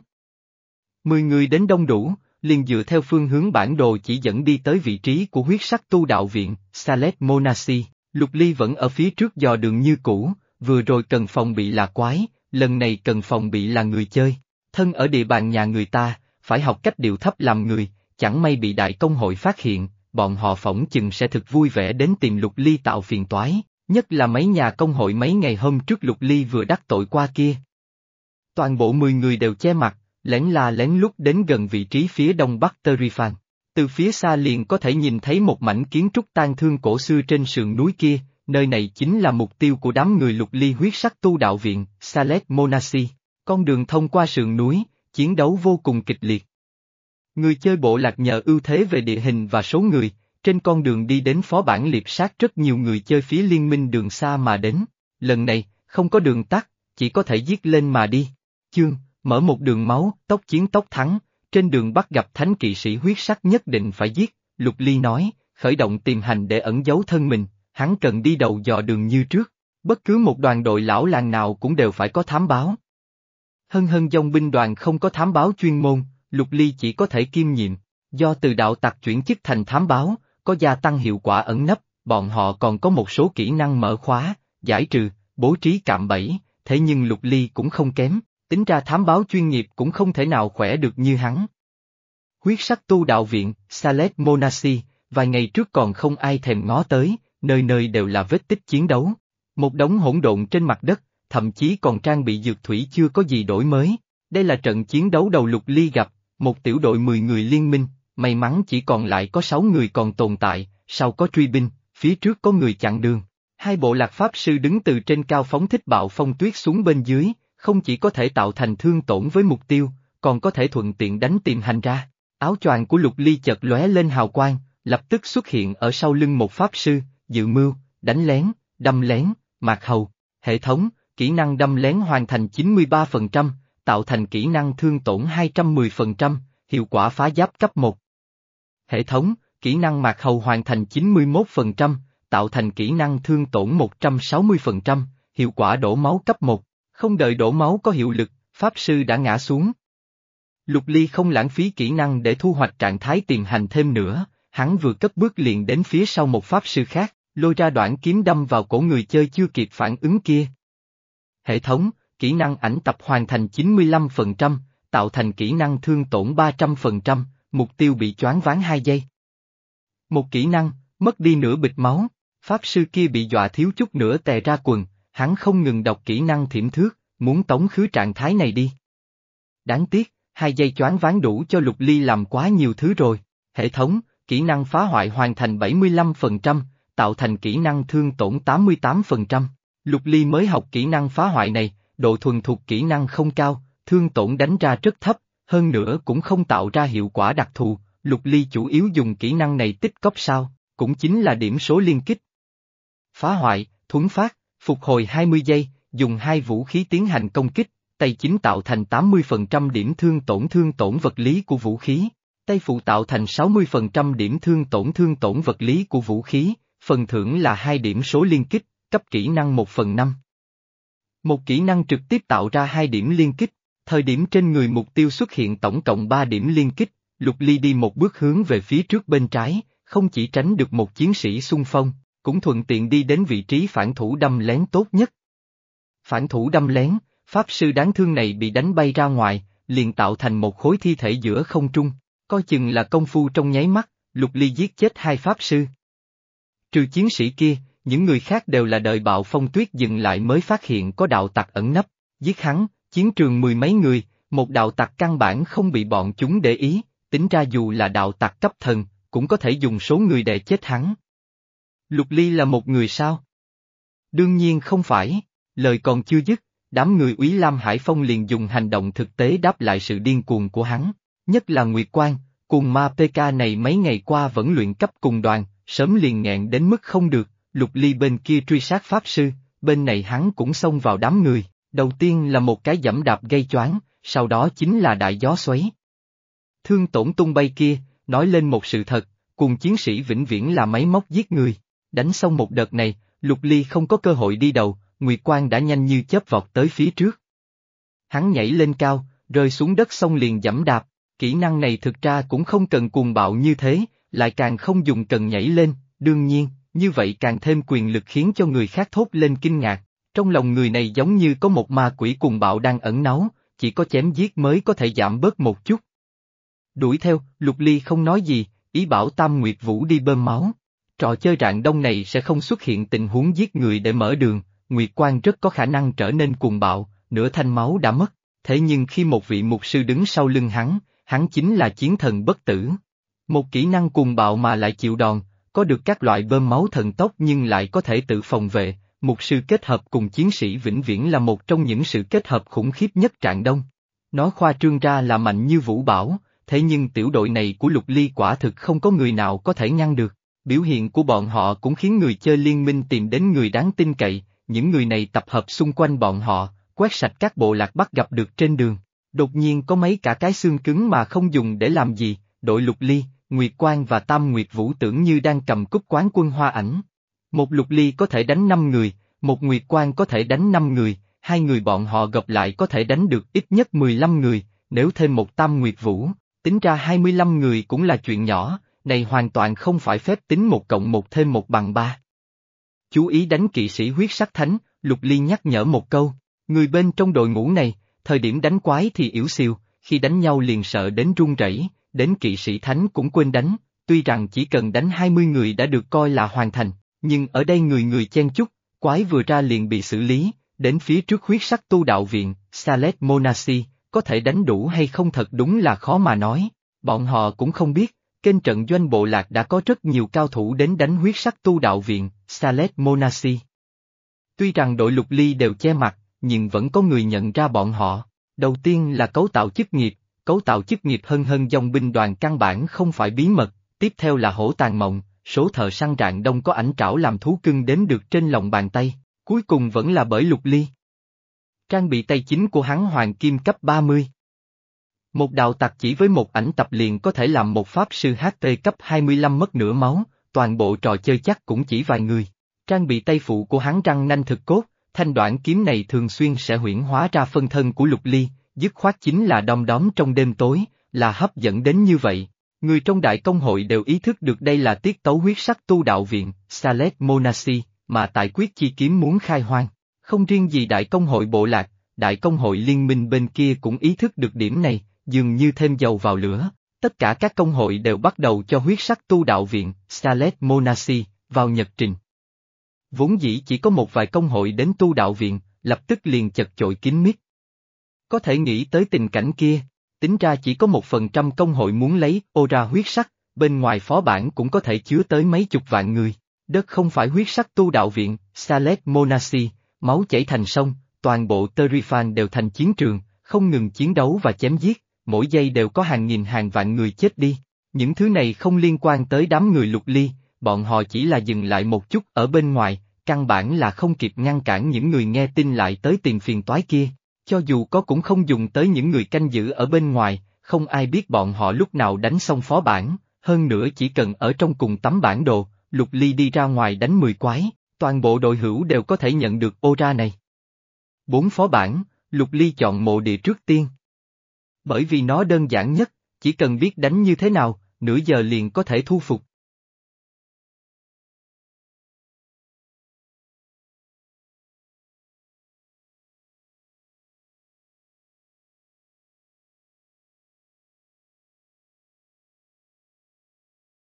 Mười người đến đông đủ, liền dựa theo phương hướng bản đồ chỉ dẫn đi tới vị trí của huyết sắc tu đạo viện, Salet Monasi, Lục Ly vẫn ở phía trước dò đường như cũ, vừa rồi cần phòng bị là quái, lần này cần phòng bị là người chơi. Thân ở địa bàn nhà người ta, phải học cách điều thấp làm người, chẳng may bị đại công hội phát hiện, bọn họ phỏng chừng sẽ thực vui vẻ đến tìm Lục Ly tạo phiền toái, nhất là mấy nhà công hội mấy ngày hôm trước Lục Ly vừa đắc tội qua kia. Toàn bộ 10 người đều che mặt, lén la lén lút đến gần vị trí phía đông bắc Terifan. Từ phía xa liền có thể nhìn thấy một mảnh kiến trúc tan thương cổ xưa trên sườn núi kia, nơi này chính là mục tiêu của đám người lục ly huyết sắc tu đạo viện, Salet Monasi. Con đường thông qua sườn núi, chiến đấu vô cùng kịch liệt. Người chơi bộ lạc nhờ ưu thế về địa hình và số người, trên con đường đi đến phó bản liệp sát rất nhiều người chơi phía liên minh đường xa mà đến. Lần này, không có đường tắt, chỉ có thể giết lên mà đi. Chương, mở một đường máu, tốc chiến tốc thắng, trên đường bắt gặp thánh kỵ sĩ huyết sắc nhất định phải giết, Lục Ly nói, khởi động tìm hành để ẩn giấu thân mình, hắn cần đi đầu dò đường như trước. Bất cứ một đoàn đội lão làng nào cũng đều phải có thám báo. Hân hân dòng binh đoàn không có thám báo chuyên môn, Lục Ly chỉ có thể kiêm nhiệm, do từ đạo tặc chuyển chức thành thám báo, có gia tăng hiệu quả ẩn nấp, bọn họ còn có một số kỹ năng mở khóa, giải trừ, bố trí cạm bẫy, thế nhưng Lục Ly cũng không kém, tính ra thám báo chuyên nghiệp cũng không thể nào khỏe được như hắn. Huyết sắc tu đạo viện, Salet Monasi, vài ngày trước còn không ai thèm ngó tới, nơi nơi đều là vết tích chiến đấu. Một đống hỗn độn trên mặt đất, thậm chí còn trang bị dược thủy chưa có gì đổi mới. Đây là trận chiến đấu đầu lục ly gặp, một tiểu đội 10 người liên minh, may mắn chỉ còn lại có 6 người còn tồn tại, sau có truy binh, phía trước có người chặn đường. Hai bộ lạc pháp sư đứng từ trên cao phóng thích bạo phong tuyết xuống bên dưới, không chỉ có thể tạo thành thương tổn với mục tiêu, còn có thể thuận tiện đánh tìm hành ra. Áo choàng của lục ly chợt lóe lên hào quang, lập tức xuất hiện ở sau lưng một pháp sư, dự mưu, đánh lén, đâm lén, mạc hầu, hệ thống, kỹ năng đâm lén hoàn thành 93%, tạo thành kỹ năng thương tổn 210%, hiệu quả phá giáp cấp 1. Hệ thống, kỹ năng mạc hầu hoàn thành 91%, tạo thành kỹ năng thương tổn 160%, hiệu quả đổ máu cấp 1. Không đợi đổ máu có hiệu lực, Pháp sư đã ngã xuống. Lục Ly không lãng phí kỹ năng để thu hoạch trạng thái tiền hành thêm nữa, hắn vừa cất bước liền đến phía sau một pháp sư khác, lôi ra đoạn kiếm đâm vào cổ người chơi chưa kịp phản ứng kia. Hệ thống, kỹ năng ảnh tập hoàn thành 95%, tạo thành kỹ năng thương tổn 300%, mục tiêu bị choáng ván 2 giây. Một kỹ năng, mất đi nửa bịch máu, pháp sư kia bị dọa thiếu chút nữa tè ra quần, hắn không ngừng đọc kỹ năng thiểm thước, muốn tống khứ trạng thái này đi. Đáng tiếc, hai giây choáng ván đủ cho Lục Ly làm quá nhiều thứ rồi. Hệ thống, kỹ năng phá hoại hoàn thành 75%, tạo thành kỹ năng thương tổn 88%. Lục Ly mới học kỹ năng phá hoại này, độ thuần thuộc kỹ năng không cao, thương tổn đánh ra rất thấp, hơn nữa cũng không tạo ra hiệu quả đặc thù, Lục Ly chủ yếu dùng kỹ năng này tích cóp sao, cũng chính là điểm số liên kích. Phá hoại, thuấn phát, phục hồi 20 giây, dùng hai vũ khí tiến hành công kích, tay chính tạo thành 80% điểm thương tổn thương tổn vật lý của vũ khí, tay phụ tạo thành 60% điểm thương tổn thương tổn vật lý của vũ khí, phần thưởng là hai điểm số liên kích, cấp kỹ năng 1 phần 5. Một kỹ năng trực tiếp tạo ra hai điểm liên kích, thời điểm trên người mục tiêu xuất hiện tổng cộng 3 điểm liên kích, Lục Ly đi một bước hướng về phía trước bên trái, không chỉ tránh được một chiến sĩ xung phong, cũng thuận tiện đi đến vị trí phản thủ đâm lén tốt nhất. Phản thủ đâm lén, pháp sư đáng thương này bị đánh bay ra ngoài, liền tạo thành một khối thi thể giữa không trung, coi chừng là công phu trong nháy mắt, Lục Ly giết chết hai pháp sư. Trừ chiến sĩ kia, những người khác đều là đợi bạo phong tuyết dừng lại mới phát hiện có đạo tặc ẩn nấp, giết hắn, chiến trường mười mấy người, một đạo tặc căn bản không bị bọn chúng để ý, tính ra dù là đạo tặc cấp thần, cũng có thể dùng số người để chết hắn. Lục Ly là một người sao? Đương nhiên không phải, lời còn chưa dứt, đám người úy Lam Hải Phong liền dùng hành động thực tế đáp lại sự điên cuồng của hắn, nhất là Nguyệt Quang, cùng ma PK này mấy ngày qua vẫn luyện cấp cùng đoàn, sớm liền nghẹn đến mức không được, Lục Ly bên kia truy sát Pháp Sư, bên này hắn cũng xông vào đám người, đầu tiên là một cái dẫm đạp gây choáng, sau đó chính là đại gió xoáy. Thương tổn tung bay kia, nói lên một sự thật, cùng chiến sĩ vĩnh viễn là máy móc giết người. Đánh xong một đợt này, Lục Ly không có cơ hội đi đầu, Nguyệt Quang đã nhanh như chớp vọt tới phía trước. Hắn nhảy lên cao, rơi xuống đất xong liền dẫm đạp, kỹ năng này thực ra cũng không cần cuồng bạo như thế, lại càng không dùng cần nhảy lên, đương nhiên, như vậy càng thêm quyền lực khiến cho người khác thốt lên kinh ngạc, trong lòng người này giống như có một ma quỷ cùng bạo đang ẩn náu, chỉ có chém giết mới có thể giảm bớt một chút. Đuổi theo, Lục Ly không nói gì, ý bảo Tam Nguyệt Vũ đi bơm máu. Trò chơi rạng đông này sẽ không xuất hiện tình huống giết người để mở đường, Nguyệt Quang rất có khả năng trở nên cuồng bạo, nửa thanh máu đã mất, thế nhưng khi một vị mục sư đứng sau lưng hắn, hắn chính là chiến thần bất tử. Một kỹ năng cuồng bạo mà lại chịu đòn, có được các loại bơm máu thần tốc nhưng lại có thể tự phòng vệ, mục sư kết hợp cùng chiến sĩ vĩnh viễn là một trong những sự kết hợp khủng khiếp nhất trạng đông. Nói khoa trương ra là mạnh như vũ bảo, thế nhưng tiểu đội này của Lục Ly quả thực không có người nào có thể ngăn được. Biểu hiện của bọn họ cũng khiến người chơi liên minh tìm đến người đáng tin cậy, những người này tập hợp xung quanh bọn họ, quét sạch các bộ lạc bắt gặp được trên đường. Đột nhiên có mấy cả cái xương cứng mà không dùng để làm gì, đội Lục Ly, Nguyệt Quang và Tam Nguyệt Vũ tưởng như đang cầm cúp quán quân hoa ảnh. Một Lục Ly có thể đánh 5 người, một Nguyệt Quang có thể đánh 5 người, hai người bọn họ gặp lại có thể đánh được ít nhất 15 người, nếu thêm một Tam Nguyệt Vũ, Tính ra 25 người cũng là chuyện nhỏ, này hoàn toàn không phải phép tính một cộng một thêm một bằng ba. Chú ý đánh kỵ sĩ huyết sắc thánh, Lục Ly nhắc nhở một câu, người bên trong đội ngũ này, thời điểm đánh quái thì yếu siêu, khi đánh nhau liền sợ đến run rẩy, đến kỵ sĩ thánh cũng quên đánh, tuy rằng chỉ cần đánh 20 người đã được coi là hoàn thành, nhưng ở đây người người chen chúc, quái vừa ra liền bị xử lý, đến phía trước huyết sắc tu đạo viện, Salet Monasi, có thể đánh đủ hay không thật đúng là khó mà nói, bọn họ cũng không biết, kênh trận doanh bộ lạc đã có rất nhiều cao thủ đến đánh huyết sắc tu đạo viện, Salet Monasi. Tuy rằng đội lục ly đều che mặt, nhưng vẫn có người nhận ra bọn họ. Đầu tiên là cấu tạo chức nghiệp, cấu tạo chức nghiệp hân hân dòng binh đoàn căn bản không phải bí mật, tiếp theo là hổ tàn mộng, số thợ săn rạng đông có ảnh trảo làm thú cưng đếm được trên lòng bàn tay, cuối cùng vẫn là bởi lục ly. Trang bị tay chính của hắn hoàng kim cấp 30. Một đạo tạc chỉ với một ảnh tập liền có thể làm một pháp sư HT cấp 25 mất nửa máu, toàn bộ trò chơi chắc cũng chỉ vài người. Trang bị tay phụ của hắn răng nanh thực cốt, thanh đoạn kiếm này thường xuyên sẽ huyển hóa ra phân thân của lục ly, dứt khoát chính là đom đóm trong đêm tối, là hấp dẫn đến như vậy. Người trong đại công hội đều ý thức được đây là tiết tấu huyết sắc tu đạo viện, Salet Monasi, mà tại quyết chi kiếm muốn khai hoang. Không riêng gì đại công hội bộ lạc, đại công hội liên minh bên kia cũng ý thức được điểm này, dường như thêm dầu vào lửa. Tất cả các công hội đều bắt đầu cho huyết sắc tu đạo viện, Salet Monasi, vào nhật trình. Vốn dĩ chỉ có một vài công hội đến tu đạo viện, lập tức liền chật chội kín mít. Có thể nghĩ tới tình cảnh kia, tính ra chỉ có một phần trăm công hội muốn lấy ô ra huyết sắc, bên ngoài phó bản cũng có thể chứa tới mấy chục vạn người. Đất không phải huyết sắc tu đạo viện, Salet Monasi, máu chảy thành sông, toàn bộ Terifan đều thành chiến trường, không ngừng chiến đấu và chém giết, mỗi giây đều có hàng nghìn hàng vạn người chết đi. Những thứ này không liên quan tới đám người lục ly, bọn họ chỉ là dừng lại một chút ở bên ngoài, căn bản là không kịp ngăn cản những người nghe tin lại tới tìm phiền toái kia. Cho dù có cũng không dùng tới những người canh giữ ở bên ngoài, không ai biết bọn họ lúc nào đánh xong phó bản, hơn nữa chỉ cần ở trong cùng tấm bản đồ, Lục Ly đi ra ngoài đánh 10 quái, toàn bộ đội hữu đều có thể nhận được ô ra này. Bốn phó bản, Lục Ly chọn mộ địa trước tiên. Bởi vì nó đơn giản nhất, chỉ cần biết đánh như thế nào, nửa giờ liền có thể thu phục.